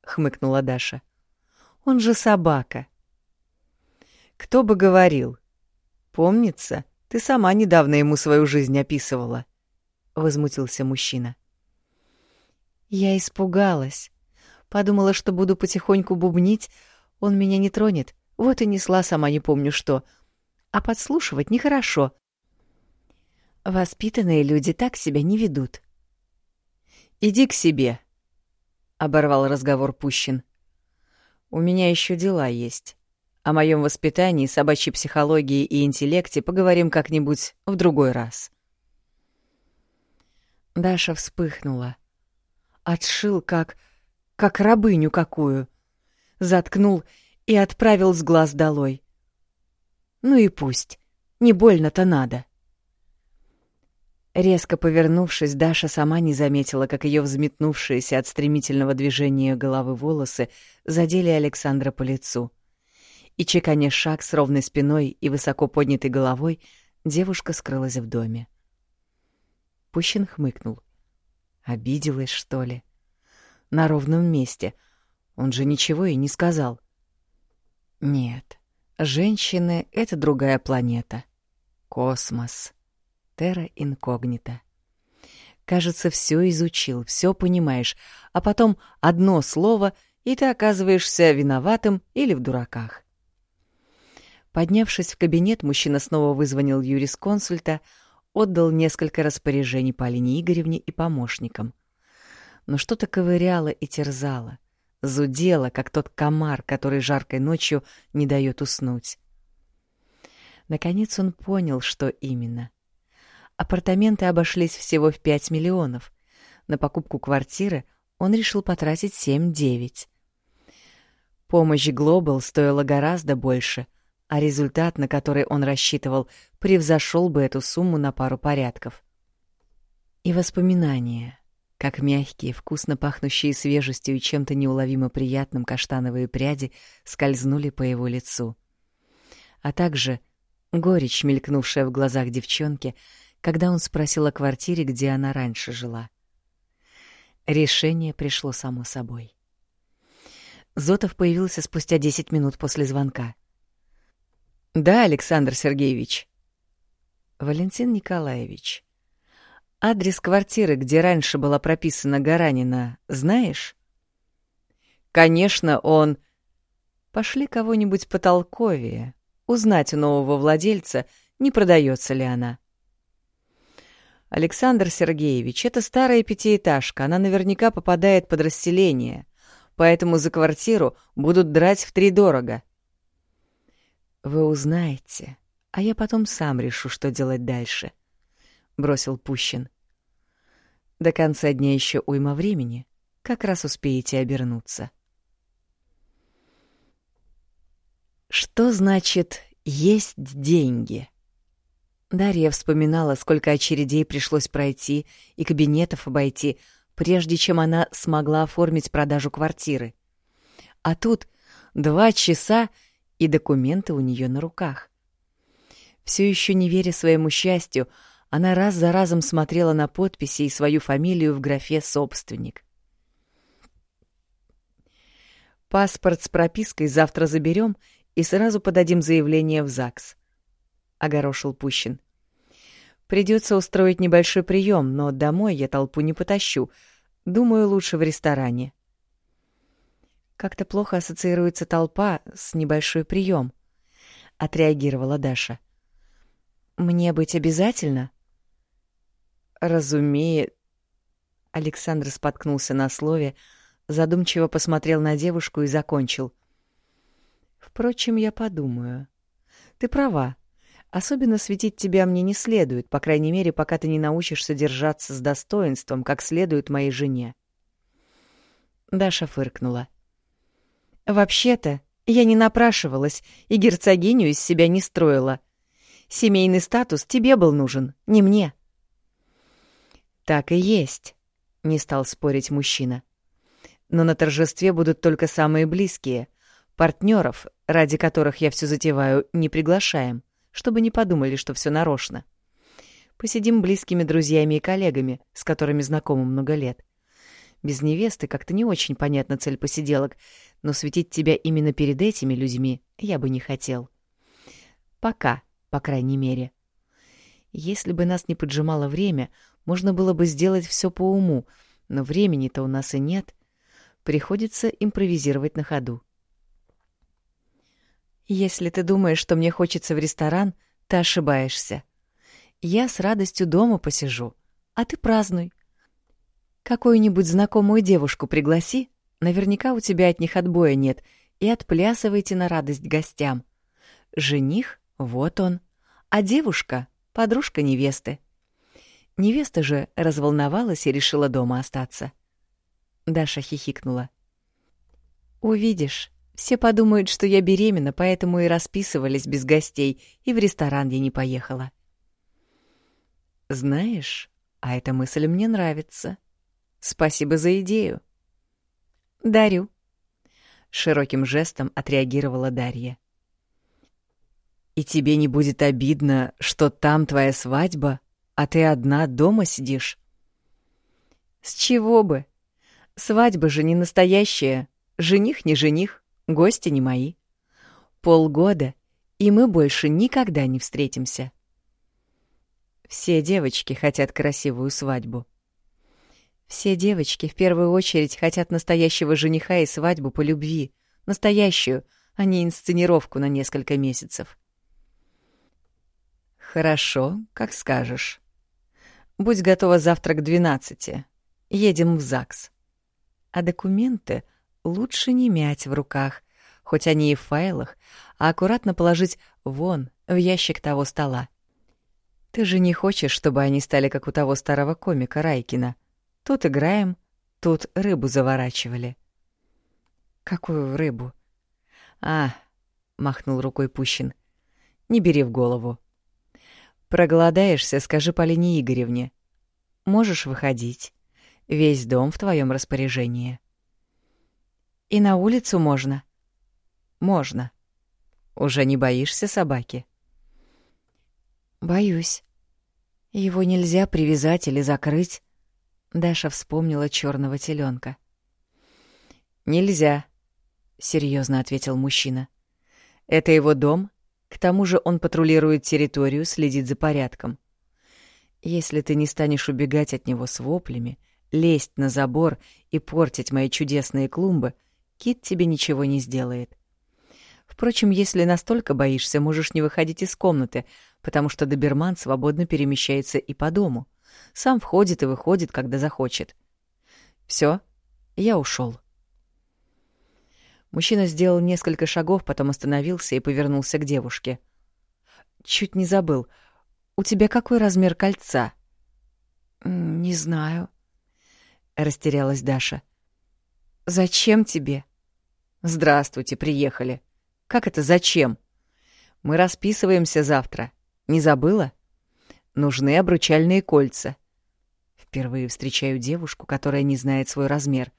хмыкнула Даша. Он же собака. Кто бы говорил? Помнится, ты сама недавно ему свою жизнь описывала, возмутился мужчина. Я испугалась. Подумала, что буду потихоньку бубнить, он меня не тронет. Вот и несла сама не помню что. А подслушивать нехорошо. Воспитанные люди так себя не ведут. Иди к себе, оборвал разговор Пущин. У меня еще дела есть. О моем воспитании, собачьей психологии и интеллекте поговорим как-нибудь в другой раз. Даша вспыхнула. Отшил как... как рабыню какую. Заткнул и отправил с глаз долой. Ну и пусть. Не больно-то надо. Резко повернувшись, Даша сама не заметила, как ее взметнувшиеся от стремительного движения головы волосы задели Александра по лицу — и, чеканя шаг с ровной спиной и высоко поднятой головой, девушка скрылась в доме. Пущин хмыкнул. Обиделась, что ли? На ровном месте. Он же ничего и не сказал. Нет, женщины — это другая планета. Космос. Терра инкогнита. Кажется, все изучил, все понимаешь, а потом одно слово, и ты оказываешься виноватым или в дураках. Поднявшись в кабинет, мужчина снова вызвонил юрисконсульта, отдал несколько распоряжений Полине Игоревне и помощникам. Но что-то ковыряло и терзало, зудело, как тот комар, который жаркой ночью не дает уснуть. Наконец он понял, что именно. Апартаменты обошлись всего в 5 миллионов. На покупку квартиры он решил потратить 7-9. Помощь Global стоила гораздо больше, а результат, на который он рассчитывал, превзошел бы эту сумму на пару порядков. И воспоминания, как мягкие, вкусно пахнущие свежестью и чем-то неуловимо приятным каштановые пряди скользнули по его лицу. А также горечь, мелькнувшая в глазах девчонки, когда он спросил о квартире, где она раньше жила. Решение пришло само собой. Зотов появился спустя десять минут после звонка. «Да, Александр Сергеевич». «Валентин Николаевич, адрес квартиры, где раньше была прописана Гаранина, знаешь?» «Конечно, он...» «Пошли кого-нибудь потолковее, узнать у нового владельца, не продается ли она». Александр Сергеевич, это старая пятиэтажка, она наверняка попадает под расселение, поэтому за квартиру будут драть втридорого. Вы узнаете, а я потом сам решу, что делать дальше, бросил Пущин. До конца дня еще уйма времени, как раз успеете обернуться. Что значит есть деньги? Дарья вспоминала, сколько очередей пришлось пройти и кабинетов обойти, прежде чем она смогла оформить продажу квартиры. А тут два часа, и документы у нее на руках. Все еще не веря своему счастью, она раз за разом смотрела на подписи и свою фамилию в графе «Собственник». «Паспорт с пропиской завтра заберем и сразу подадим заявление в ЗАГС», — огорошил Пущин. Придется устроить небольшой прием, но домой я толпу не потащу. Думаю, лучше в ресторане. Как-то плохо ассоциируется толпа с небольшой прием, отреагировала Даша. Мне быть обязательно? Разумеет. Александр споткнулся на слове, задумчиво посмотрел на девушку и закончил. Впрочем, я подумаю. Ты права. Особенно светить тебя мне не следует, по крайней мере, пока ты не научишься держаться с достоинством, как следует моей жене. Даша фыркнула. «Вообще-то, я не напрашивалась и герцогиню из себя не строила. Семейный статус тебе был нужен, не мне». «Так и есть», — не стал спорить мужчина. «Но на торжестве будут только самые близкие. Партнеров, ради которых я все затеваю, не приглашаем чтобы не подумали, что все нарочно. Посидим близкими друзьями и коллегами, с которыми знакомы много лет. Без невесты как-то не очень понятна цель посиделок, но светить тебя именно перед этими людьми я бы не хотел. Пока, по крайней мере. Если бы нас не поджимало время, можно было бы сделать все по уму, но времени-то у нас и нет. Приходится импровизировать на ходу. Если ты думаешь, что мне хочется в ресторан, ты ошибаешься. Я с радостью дома посижу, а ты празднуй. Какую-нибудь знакомую девушку пригласи, наверняка у тебя от них отбоя нет, и отплясывайте на радость гостям. Жених — вот он, а девушка — подружка невесты. Невеста же разволновалась и решила дома остаться. Даша хихикнула. «Увидишь, все подумают, что я беременна, поэтому и расписывались без гостей, и в ресторан я не поехала. Знаешь, а эта мысль мне нравится. Спасибо за идею. Дарю. Широким жестом отреагировала Дарья. И тебе не будет обидно, что там твоя свадьба, а ты одна дома сидишь? С чего бы? Свадьба же не настоящая, жених не жених. Гости не мои. Полгода, и мы больше никогда не встретимся. Все девочки хотят красивую свадьбу. Все девочки в первую очередь хотят настоящего жениха и свадьбу по любви. Настоящую, а не инсценировку на несколько месяцев. «Хорошо, как скажешь. Будь готова завтра к двенадцати. Едем в ЗАГС. А документы лучше не мять в руках, хоть они и в файлах, а аккуратно положить вон, в ящик того стола. Ты же не хочешь, чтобы они стали как у того старого комика Райкина. Тут играем, тут рыбу заворачивали. Какую рыбу? А, махнул рукой Пущин. Не бери в голову. Проголодаешься, скажи Полине Игоревне. Можешь выходить. Весь дом в твоем распоряжении. И на улицу можно? Можно. Уже не боишься собаки? Боюсь. Его нельзя привязать или закрыть. Даша вспомнила черного теленка. Нельзя, серьезно ответил мужчина. Это его дом, к тому же он патрулирует территорию, следит за порядком. Если ты не станешь убегать от него с воплями, лезть на забор и портить мои чудесные клумбы, Кит тебе ничего не сделает. Впрочем, если настолько боишься, можешь не выходить из комнаты, потому что доберман свободно перемещается и по дому. Сам входит и выходит, когда захочет. Все, я ушел. Мужчина сделал несколько шагов, потом остановился и повернулся к девушке. «Чуть не забыл. У тебя какой размер кольца?» «Не знаю», — растерялась Даша. «Зачем тебе?» «Здравствуйте, приехали. Как это зачем? Мы расписываемся завтра. Не забыла? Нужны обручальные кольца». Впервые встречаю девушку, которая не знает свой размер.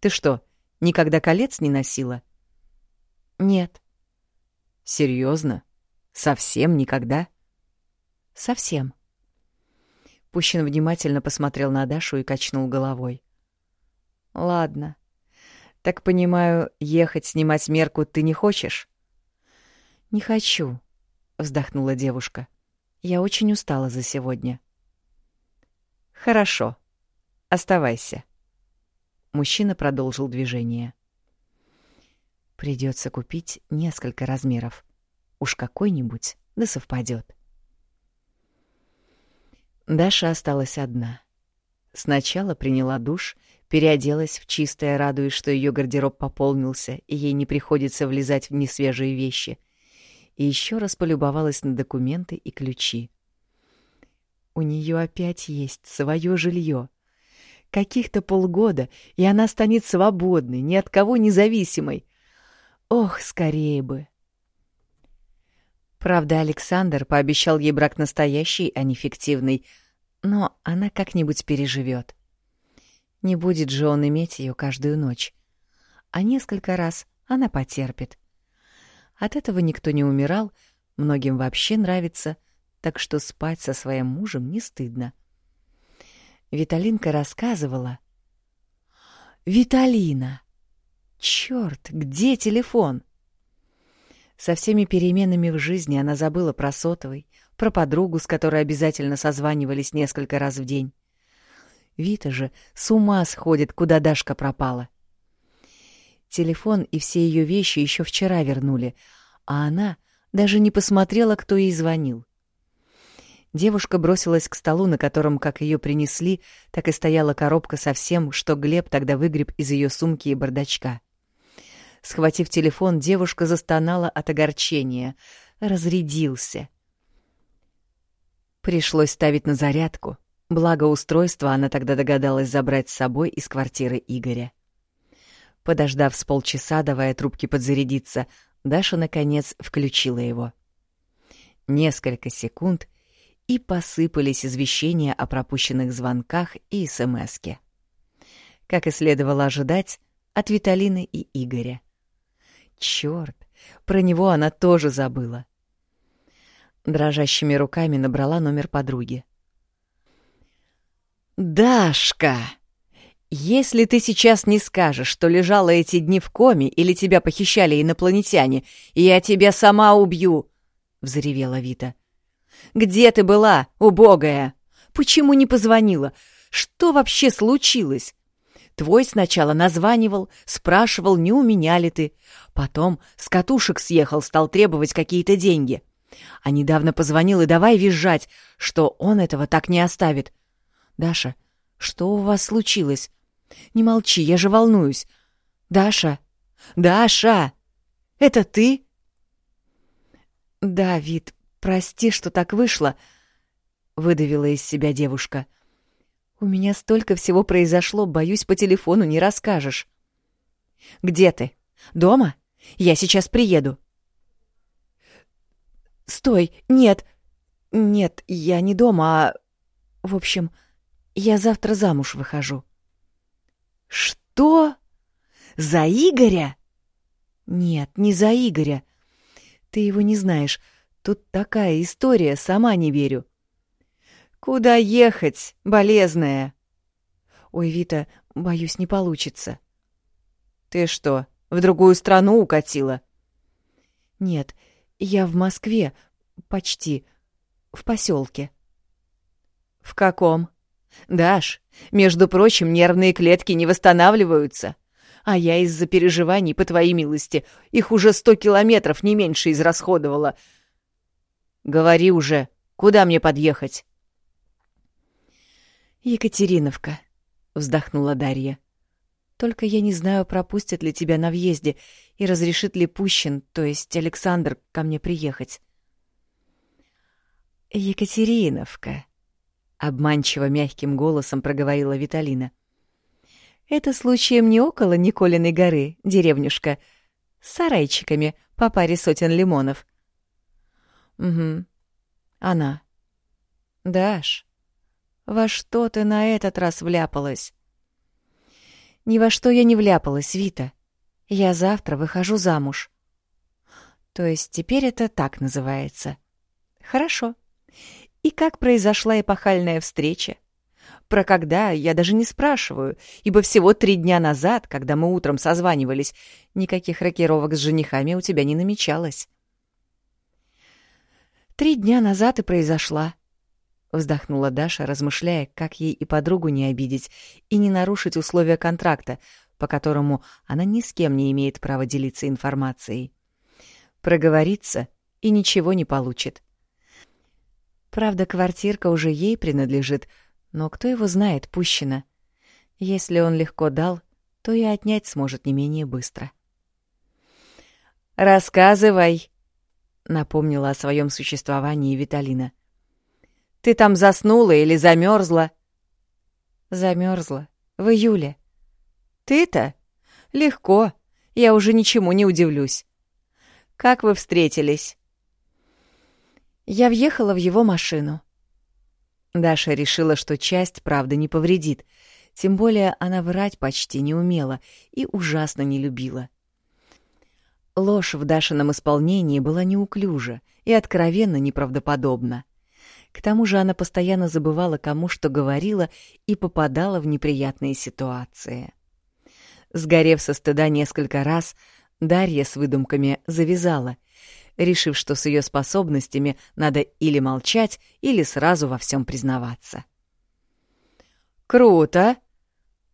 «Ты что, — Никогда колец не носила? Нет. Серьезно? Совсем никогда? Совсем. Пущин внимательно посмотрел на Дашу и качнул головой. Ладно. Так понимаю, ехать снимать мерку ты не хочешь? Не хочу, вздохнула девушка. Я очень устала за сегодня. Хорошо. Оставайся. Мужчина продолжил движение. Придется купить несколько размеров. Уж какой-нибудь да совпадет. Даша осталась одна. Сначала приняла душ, переоделась в чистое, радуясь, что ее гардероб пополнился, и ей не приходится влезать в несвежие вещи. И еще раз полюбовалась на документы и ключи. У нее опять есть свое жилье. Каких-то полгода, и она станет свободной, ни от кого независимой. Ох, скорее бы! Правда, Александр пообещал ей брак настоящий, а не фиктивный, но она как-нибудь переживет. Не будет же он иметь ее каждую ночь. А несколько раз она потерпит. От этого никто не умирал, многим вообще нравится, так что спать со своим мужем не стыдно. — Виталинка рассказывала. «Виталина! Чёрт, где телефон?» Со всеми переменами в жизни она забыла про сотовый, про подругу, с которой обязательно созванивались несколько раз в день. Вита же с ума сходит, куда Дашка пропала. Телефон и все ее вещи еще вчера вернули, а она даже не посмотрела, кто ей звонил. Девушка бросилась к столу, на котором, как ее принесли, так и стояла коробка со всем, что Глеб тогда выгреб из ее сумки и бардачка. Схватив телефон, девушка застонала от огорчения. Разрядился. Пришлось ставить на зарядку. Благо устройство она тогда догадалась забрать с собой из квартиры Игоря. Подождав с полчаса, давая трубке подзарядиться, Даша, наконец, включила его. Несколько секунд, и посыпались извещения о пропущенных звонках и СМСке. Как и следовало ожидать, от Виталины и Игоря. Чёрт, про него она тоже забыла. Дрожащими руками набрала номер подруги. «Дашка, если ты сейчас не скажешь, что лежала эти дни в коме или тебя похищали инопланетяне, я тебя сама убью!» — взревела Вита. Где ты была, убогая? Почему не позвонила? Что вообще случилось? Твой сначала названивал, спрашивал, не у меня ли ты. Потом с катушек съехал, стал требовать какие-то деньги. А недавно позвонил и давай визжать, что он этого так не оставит. Даша, что у вас случилось? Не молчи, я же волнуюсь. Даша! Даша! Это ты? Да, Вит, прости, что так вышло, выдавила из себя девушка. У меня столько всего произошло, боюсь, по телефону не расскажешь. Где ты? Дома? Я сейчас приеду. Стой, нет. Нет, я не дома, а... В общем, я завтра замуж выхожу. Что? За Игоря? Нет, не за Игоря. Ты его не знаешь. Тут такая история, сама не верю. Куда ехать, болезная? Ой, Вита, боюсь, не получится. Ты что, в другую страну укатила? Нет, я в Москве, почти, в поселке. В каком? Даш, между прочим, нервные клетки не восстанавливаются. А я из-за переживаний, по твоей милости, их уже сто километров не меньше израсходовала. Говори уже, куда мне подъехать? Екатериновка, вздохнула Дарья. Только я не знаю, пропустят ли тебя на въезде и разрешит ли Пущин, то есть Александр, ко мне приехать. Екатериновка, обманчиво мягким голосом проговорила Виталина. Это случаем не около Николиной горы, деревнюшка, с сарайчиками по паре сотен лимонов. Угу. Она. Даш, во что ты на этот раз вляпалась? Ни во что я не вляпалась, Вита. Я завтра выхожу замуж. То есть теперь это так называется. Хорошо. И как произошла эпохальная встреча? Про когда я даже не спрашиваю, ибо всего три дня назад, когда мы утром созванивались, никаких рокировок с женихами у тебя не намечалось. Три дня назад и произошла. Вздохнула Даша, размышляя, как ей и подругу не обидеть и не нарушить условия контракта, по которому она ни с кем не имеет права делиться информацией. Проговорится и ничего не получит. Правда, квартирка уже ей принадлежит, но кто его знает, пущено. Если он легко дал, то и отнять сможет не менее быстро. «Рассказывай!» — напомнила о своем существовании Виталина. «Ты там заснула или замерзла?» «Замерзла. В июле». «Ты-то? Легко. Я уже ничему не удивлюсь. Как вы встретились?» Я въехала в его машину. Даша решила, что часть правды не повредит, тем более она врать почти не умела и ужасно не любила. Ложь в Дашином исполнении была неуклюжа и откровенно неправдоподобна. К тому же она постоянно забывала, кому что говорила, и попадала в неприятные ситуации. Сгорев со стыда несколько раз, Дарья с выдумками завязала — решив, что с ее способностями надо или молчать, или сразу во всем признаваться. «Круто!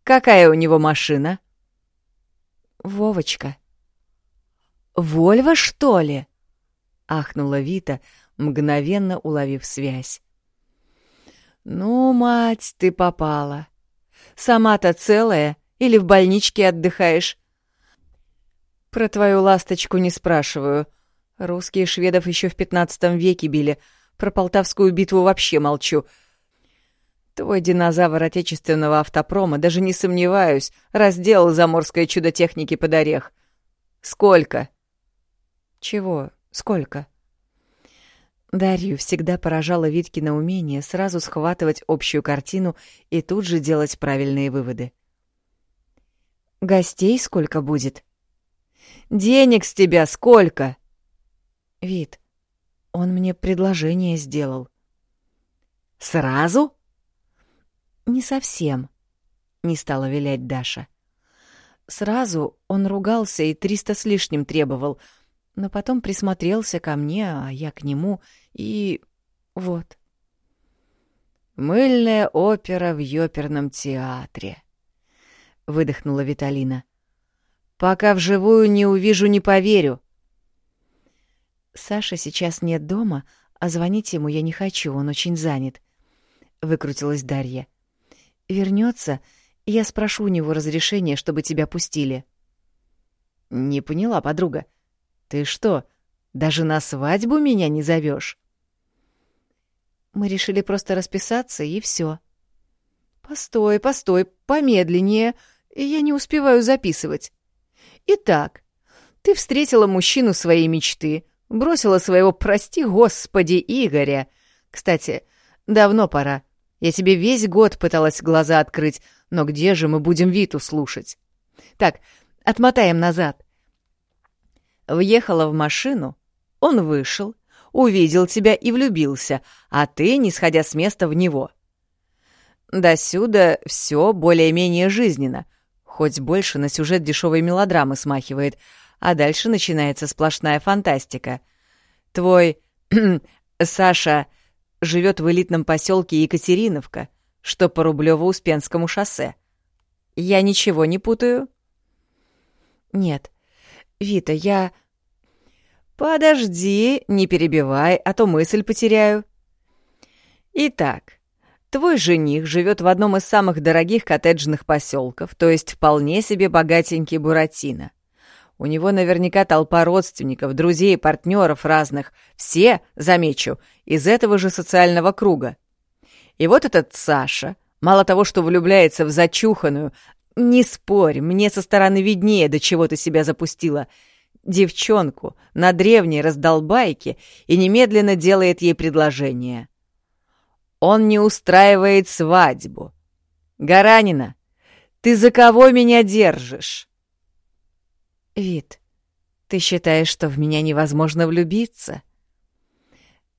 Какая у него машина?» «Вовочка». «Вольва, что ли?» — ахнула Вита, мгновенно уловив связь. «Ну, мать, ты попала. Сама-то целая или в больничке отдыхаешь?» «Про твою ласточку не спрашиваю», Русские шведов еще в пятнадцатом веке били. Про Полтавскую битву вообще молчу. Твой динозавр отечественного автопрома, даже не сомневаюсь, разделал заморское чудо техники под орех. Сколько? Чего? Сколько? Дарью всегда поражало Виткино умение сразу схватывать общую картину и тут же делать правильные выводы. «Гостей сколько будет?» «Денег с тебя сколько?» Вид, он мне предложение сделал. Сразу? Не совсем, не стала вилять Даша. Сразу он ругался и триста с лишним требовал, но потом присмотрелся ко мне, а я к нему, и вот. «Мыльная опера в ёперном театре», — выдохнула Виталина. «Пока вживую не увижу, не поверю. Саша сейчас нет дома, а звонить ему я не хочу, он очень занят. Выкрутилась Дарья. Вернется, я спрошу у него разрешения, чтобы тебя пустили. Не поняла, подруга. Ты что, даже на свадьбу меня не зовешь? Мы решили просто расписаться, и все. Постой, постой, помедленнее. Я не успеваю записывать. Итак, ты встретила мужчину своей мечты, бросила своего, прости господи, Игоря. Кстати, давно пора. Я тебе весь год пыталась глаза открыть, но где же мы будем Виту слушать? Так, отмотаем назад. Въехала в машину, он вышел, увидел тебя и влюбился, а ты, не сходя с места, в него. Досюда все более-менее жизненно, хоть больше на сюжет дешевой мелодрамы смахивает, а дальше начинается сплошная фантастика. Твой (clears throat) Саша живет в элитном поселке Екатериновка, что по Рублево-Успенскому шоссе. Я ничего не путаю? Нет. Вита, я... Подожди, не перебивай, а то мысль потеряю. Итак, твой жених живет в одном из самых дорогих коттеджных поселков, то есть вполне себе богатенький Буратино. У него наверняка толпа родственников, друзей, партнеров разных. Все, замечу, из этого же социального круга. И вот этот Саша, мало того, что влюбляется в зачуханную, не спорь, мне со стороны виднее, до чего ты себя запустила, девчонку на древней раздолбайке и немедленно делает ей предложение. Он не устраивает свадьбу. Гаранина, ты за кого меня держишь? Вид, ты считаешь, что в меня невозможно влюбиться?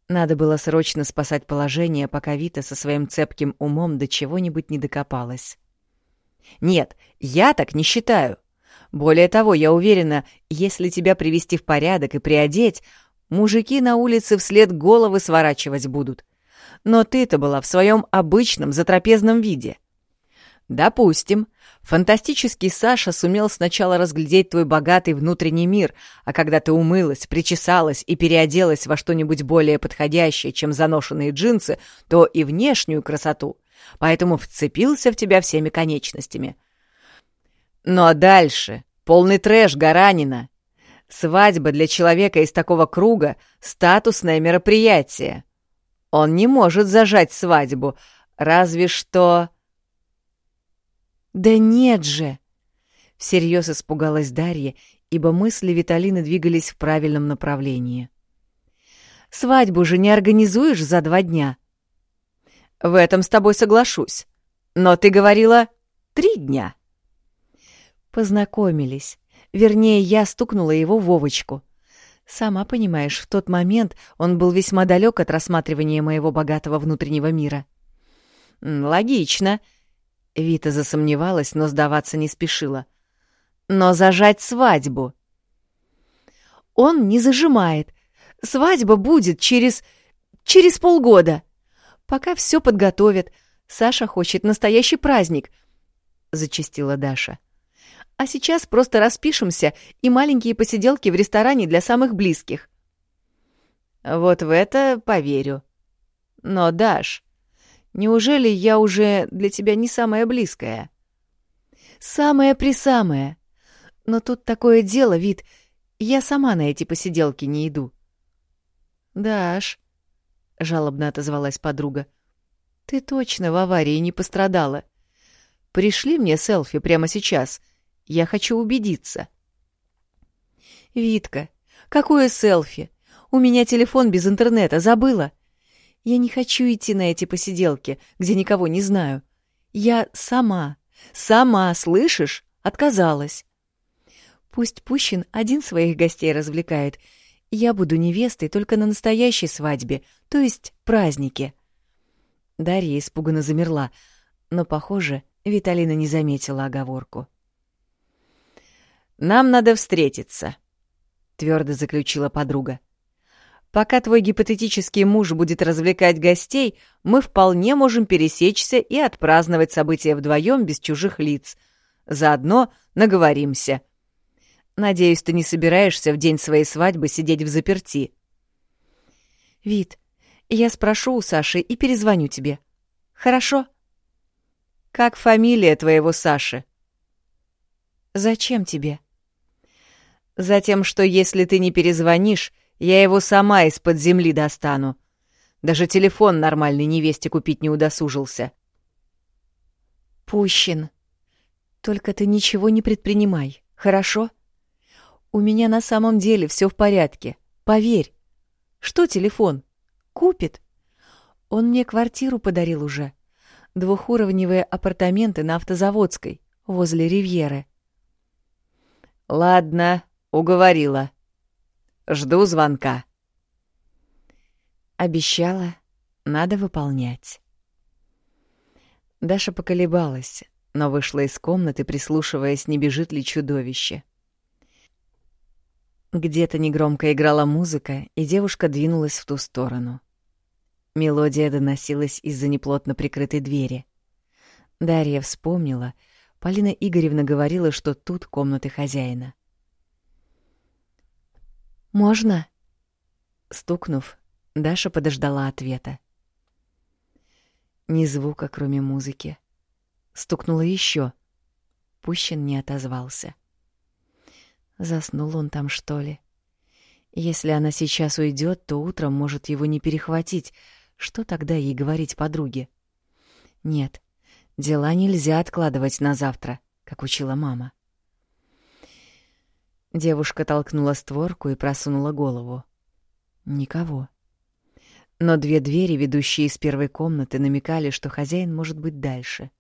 Надо было срочно спасать положение, пока Вита со своим цепким умом до чего-нибудь не докопалась. Нет, я так не считаю. Более того, я уверена, если тебя привести в порядок и приодеть, мужики на улице вслед головы сворачивать будут. Но ты-то была в своем обычном затрапезном виде. Допустим, фантастический Саша сумел сначала разглядеть твой богатый внутренний мир, а когда ты умылась, причесалась и переоделась во что-нибудь более подходящее, чем заношенные джинсы, то и внешнюю красоту, поэтому вцепился в тебя всеми конечностями. Ну а дальше полный трэш Гаранина. Свадьба для человека из такого круга — статусное мероприятие. Он не может зажать свадьбу, разве что... «Да нет же!» — всерьез испугалась Дарья, ибо мысли Виталины двигались в правильном направлении. «Свадьбу же не организуешь за два дня». «В этом с тобой соглашусь. Но ты говорила три дня». Познакомились. Вернее, я стукнула его Вовочку. Сама понимаешь, в тот момент он был весьма далек от рассматривания моего богатого внутреннего мира. «Логично», Вита засомневалась, но сдаваться не спешила. «Но зажать свадьбу!» «Он не зажимает. Свадьба будет через... через полгода. Пока все подготовят. Саша хочет настоящий праздник», — зачастила Даша. «А сейчас просто распишемся и маленькие посиделки в ресторане для самых близких». «Вот в это поверю. Но, Даш, Неужели я уже для тебя не самая близкая? Самая-присамая. Но тут такое дело, вид, я сама на эти посиделки не иду. Даш, жалобно отозвалась подруга, ты точно в аварии не пострадала. Пришли мне селфи прямо сейчас. Я хочу убедиться. Витка, какое селфи? У меня телефон без интернета, забыла. Я не хочу идти на эти посиделки, где никого не знаю. Я сама, сама, слышишь, отказалась. Пусть Пущин один своих гостей развлекает. Я буду невестой только на настоящей свадьбе, то есть празднике. Дарья испуганно замерла, но, похоже, Виталина не заметила оговорку. «Нам надо встретиться», — твердо заключила подруга. Пока твой гипотетический муж будет развлекать гостей, мы вполне можем пересечься и отпраздновать события вдвоем без чужих лиц. Заодно наговоримся. Надеюсь, ты не собираешься в день своей свадьбы сидеть в заперти, Вид, я спрошу у Саши и перезвоню тебе. Хорошо? Как фамилия твоего Саши? Зачем тебе? Затем, что если ты не перезвонишь, я его сама из-под земли достану. Даже телефон нормальной невесте купить не удосужился. Пущин. Только ты ничего не предпринимай, хорошо? У меня на самом деле все в порядке, поверь. Что телефон? Купит. Он мне квартиру подарил уже. Двухуровневые апартаменты на автозаводской, возле Ривьеры. Ладно, уговорила. Жду звонка. Обещала, надо выполнять. Даша поколебалась, но вышла из комнаты, прислушиваясь, не бежит ли чудовище. Где-то негромко играла музыка, и девушка двинулась в ту сторону. Мелодия доносилась из-за неплотно прикрытой двери. Дарья вспомнила, Полина Игоревна говорила, что тут комнаты хозяина. «Можно?» Стукнув, Даша подождала ответа. Ни звука, кроме музыки. Стукнула еще. Пущин не отозвался. Заснул он там, что ли? Если она сейчас уйдет, то утром может его не перехватить. Что тогда ей говорить подруге? Нет, дела нельзя откладывать на завтра, как учила мама. Девушка толкнула створку и просунула голову. Никого. Но две двери, ведущие из первой комнаты, намекали, что хозяин может быть дальше.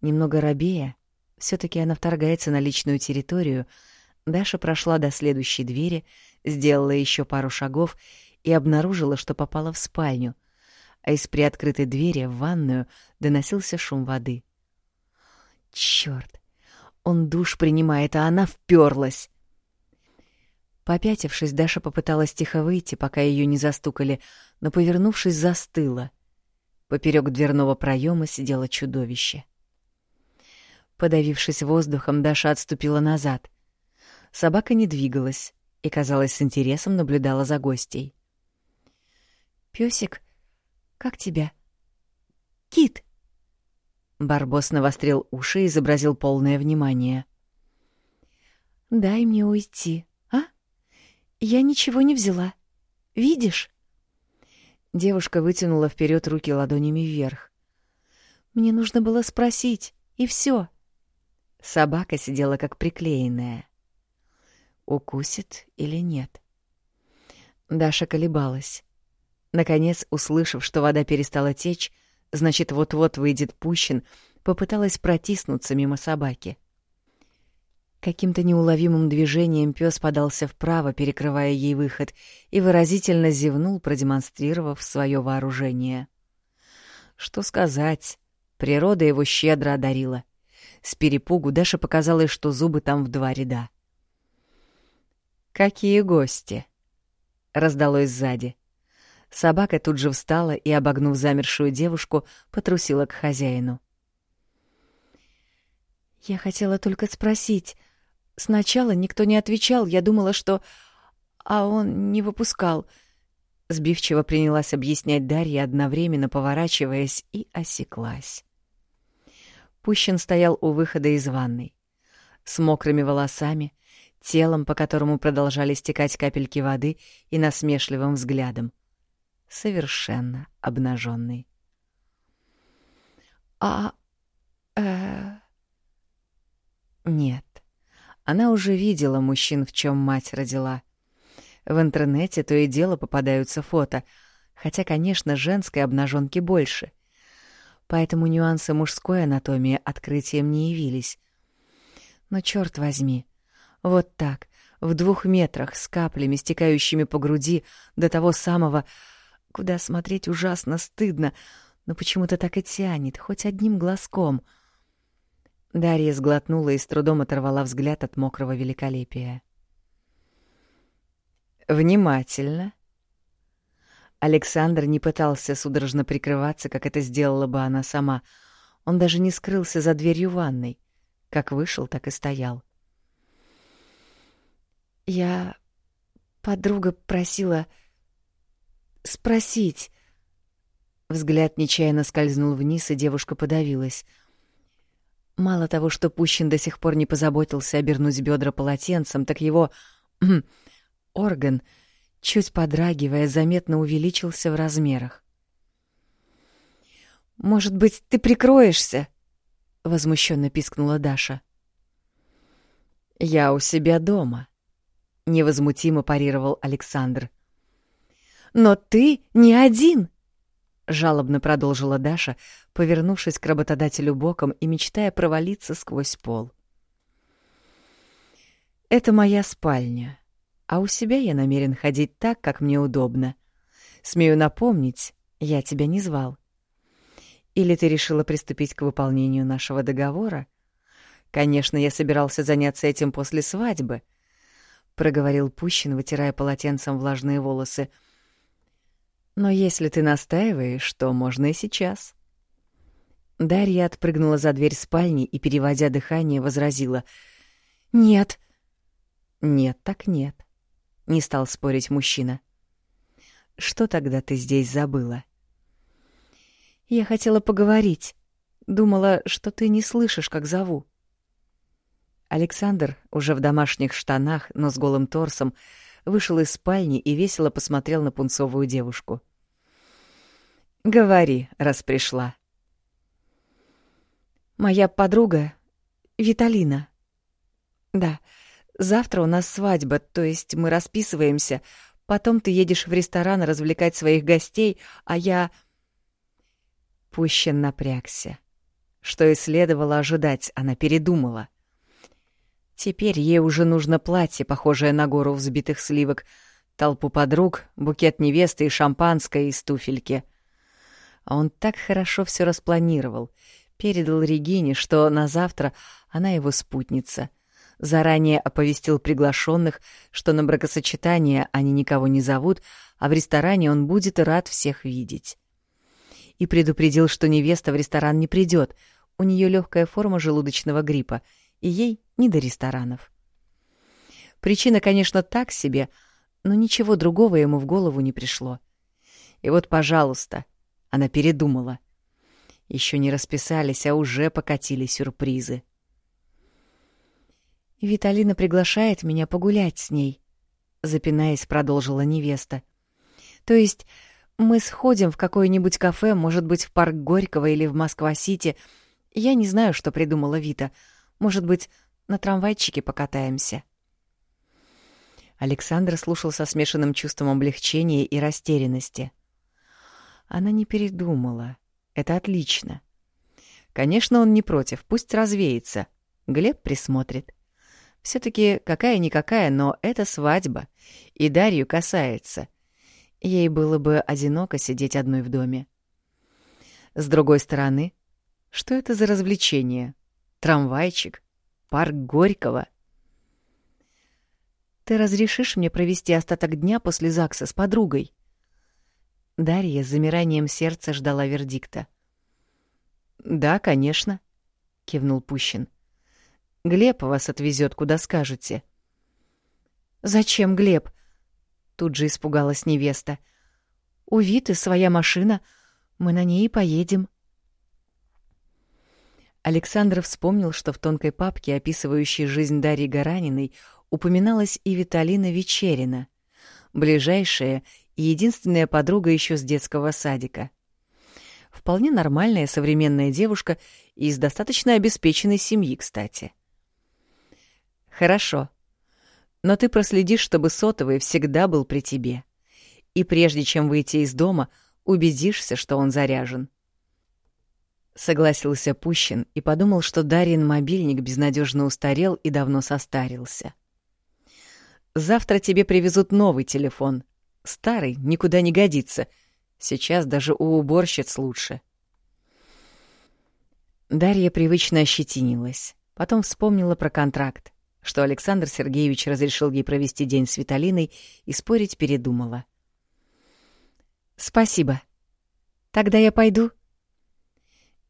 Немного робея, все таки она вторгается на личную территорию, Даша прошла до следующей двери, сделала еще пару шагов и обнаружила, что попала в спальню, а из приоткрытой двери в ванную доносился шум воды. Черт! Он душ принимает, а она вперлась. Попятившись, Даша попыталась тихо выйти, пока ее не застукали, но, повернувшись, застыла. Поперек дверного проема сидело чудовище. Подавившись воздухом, Даша отступила назад. Собака не двигалась и, казалось, с интересом наблюдала за гостей. «Пёсик, как тебя?» «Кит!» Барбос навострил уши и изобразил полное внимание. «Дай мне уйти, а? Я ничего не взяла. Видишь?» Девушка вытянула вперед руки ладонями вверх. «Мне нужно было спросить, и все. Собака сидела как приклеенная. Укусит или нет? Даша колебалась. Наконец, услышав, что вода перестала течь, значит, вот-вот выйдет Пущин, попыталась протиснуться мимо собаки. Каким-то неуловимым движением пес подался вправо, перекрывая ей выход, и выразительно зевнул, продемонстрировав свое вооружение. Что сказать, природа его щедро одарила. С перепугу Даша показалось, что зубы там в два ряда. «Какие гости?» — раздалось сзади. Собака тут же встала и, обогнув замершую девушку, потрусила к хозяину. «Я хотела только спросить. Сначала никто не отвечал, я думала, что... А он не выпускал». Сбивчиво принялась объяснять Дарья, одновременно поворачиваясь, и осеклась. Пущин стоял у выхода из ванной. С мокрыми волосами, телом, по которому продолжали стекать капельки воды, и насмешливым взглядом совершенно обнаженный. А... э... Нет, она уже видела мужчин, в чем мать родила. В интернете то и дело попадаются фото, хотя, конечно, женской обнаженки больше. Поэтому нюансы мужской анатомии открытием не явились. Но черт возьми, вот так, в двух метрах, с каплями, стекающими по груди, до того самого куда смотреть ужасно стыдно, но почему-то так и тянет, хоть одним глазком. Дарья сглотнула и с трудом оторвала взгляд от мокрого великолепия. «Внимательно!» Александр не пытался судорожно прикрываться, как это сделала бы она сама. Он даже не скрылся за дверью ванной. Как вышел, так и стоял. «Я... подруга просила...» спросить. Взгляд нечаянно скользнул вниз, и девушка подавилась. Мало того, что Пущин до сих пор не позаботился обернуть бедра полотенцем, так его орган, чуть подрагивая, заметно увеличился в размерах. «Может быть, ты прикроешься?» — возмущенно пискнула Даша. «Я у себя дома», — невозмутимо парировал Александр. «Но ты не один!» — жалобно продолжила Даша, повернувшись к работодателю боком и мечтая провалиться сквозь пол. «Это моя спальня, а у себя я намерен ходить так, как мне удобно. Смею напомнить, я тебя не звал. Или ты решила приступить к выполнению нашего договора? Конечно, я собирался заняться этим после свадьбы, проговорил Пущин, вытирая полотенцем влажные волосы. Но если ты настаиваешь, то можно и сейчас. Дарья отпрыгнула за дверь спальни и, переводя дыхание, возразила: "Нет". "Нет, так нет", не стал спорить мужчина. "Что тогда ты здесь забыла?" Я хотела поговорить. Думала, что ты не слышишь, как зову. Александр, уже в домашних штанах, но с голым торсом, вышел из спальни и весело посмотрел на пунцовую девушку. «Говори, раз пришла». «Моя подруга Виталина». «Да, завтра у нас свадьба, то есть мы расписываемся. Потом ты едешь в ресторан развлекать своих гостей, а я...» Пущен напрягся. Что и следовало ожидать, она передумала. Теперь ей уже нужно платье, похожее на гору взбитых сливок, толпу подруг, букет невесты и шампанское из туфельки. А он так хорошо все распланировал, передал Регине, что на завтра она его спутница. Заранее оповестил приглашенных, что на бракосочетание они никого не зовут, а в ресторане он будет рад всех видеть и предупредил, что невеста в ресторан не придет. У нее легкая форма желудочного гриппа, и ей не до ресторанов. Причина, конечно, так себе, но ничего другого ему в голову не пришло. И вот, пожалуйста, она передумала. Еще не расписались, а уже покатили сюрпризы. «Виталина приглашает меня погулять с ней», — запинаясь, продолжила невеста. «То есть мы сходим в какое-нибудь кафе, может быть, в парк Горького или в Москва-Сити. Я не знаю, что придумала Вита. Может быть, на трамвайчике покатаемся. Александр слушал со смешанным чувством облегчения и растерянности. Она не передумала. Это отлично. Конечно, он не против, пусть развеется. Глеб присмотрит. все таки какая-никакая, но это свадьба, и Дарью касается — Ей было бы одиноко сидеть одной в доме. С другой стороны, что это за развлечение? Трамвайчик? Парк Горького? Ты разрешишь мне провести остаток дня после ЗАГСа с подругой? Дарья с замиранием сердца ждала вердикта. «Да, конечно», — кивнул Пущин. «Глеб вас отвезет, куда скажете». «Зачем Глеб? Тут же испугалась невеста. «У Виты своя машина, мы на ней и поедем». Александр вспомнил, что в тонкой папке, описывающей жизнь Дарьи Гараниной, упоминалась и Виталина Вечерина, ближайшая и единственная подруга еще с детского садика. Вполне нормальная современная девушка из достаточно обеспеченной семьи, кстати. «Хорошо», но ты проследишь, чтобы сотовый всегда был при тебе. И прежде чем выйти из дома, убедишься, что он заряжен. Согласился Пущин и подумал, что Дарьин мобильник безнадежно устарел и давно состарился. Завтра тебе привезут новый телефон. Старый никуда не годится. Сейчас даже у уборщиц лучше. Дарья привычно ощетинилась. Потом вспомнила про контракт что Александр Сергеевич разрешил ей провести день с Виталиной и спорить передумала. «Спасибо. Тогда я пойду».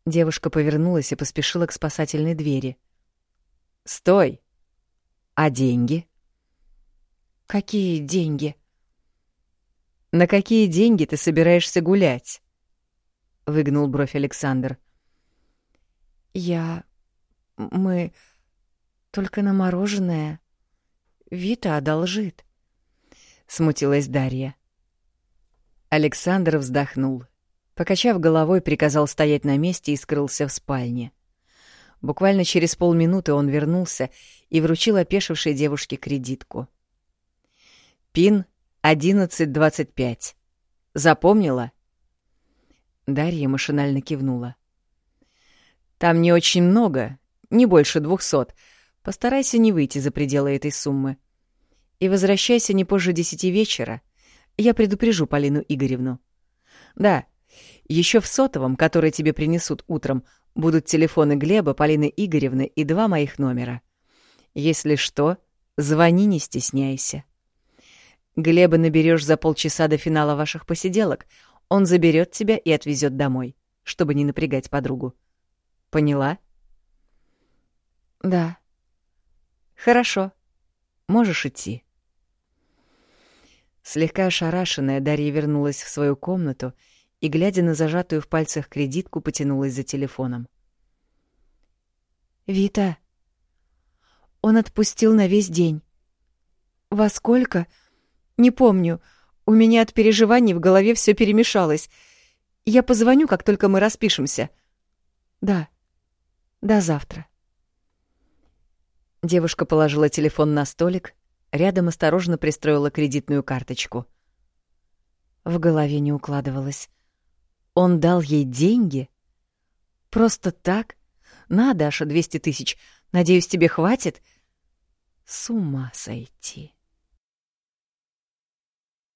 Девушка повернулась и поспешила к спасательной двери. «Стой! А деньги?» «Какие деньги?» На какие деньги ты собираешься гулять? Выгнул бровь Александр. Я... Мы... Только на мороженое. Вита одолжит. Смутилась Дарья. Александр вздохнул. Покачав головой, приказал стоять на месте и скрылся в спальне. Буквально через полминуты он вернулся и вручил опешившей девушке кредитку. «Пин 1125. Запомнила?» Дарья машинально кивнула. «Там не очень много, не больше двухсот. Постарайся не выйти за пределы этой суммы. И возвращайся не позже десяти вечера. Я предупрежу Полину Игоревну. Да, еще в сотовом, который тебе принесут утром, будут телефоны Глеба, Полины Игоревны и два моих номера. Если что, звони, не стесняйся. Глеба наберешь за полчаса до финала ваших посиделок. Он заберет тебя и отвезет домой, чтобы не напрягать подругу. Поняла? Да. Хорошо. Можешь идти. Слегка ошарашенная, Дарья вернулась в свою комнату и, глядя на зажатую в пальцах кредитку, потянулась за телефоном. «Вита, он отпустил на весь день. Во сколько? Не помню. У меня от переживаний в голове все перемешалось. Я позвоню, как только мы распишемся. Да. До завтра. Девушка положила телефон на столик, рядом осторожно пристроила кредитную карточку. В голове не укладывалось. Он дал ей деньги? Просто так? На, Даша, двести тысяч. Надеюсь, тебе хватит? С ума сойти.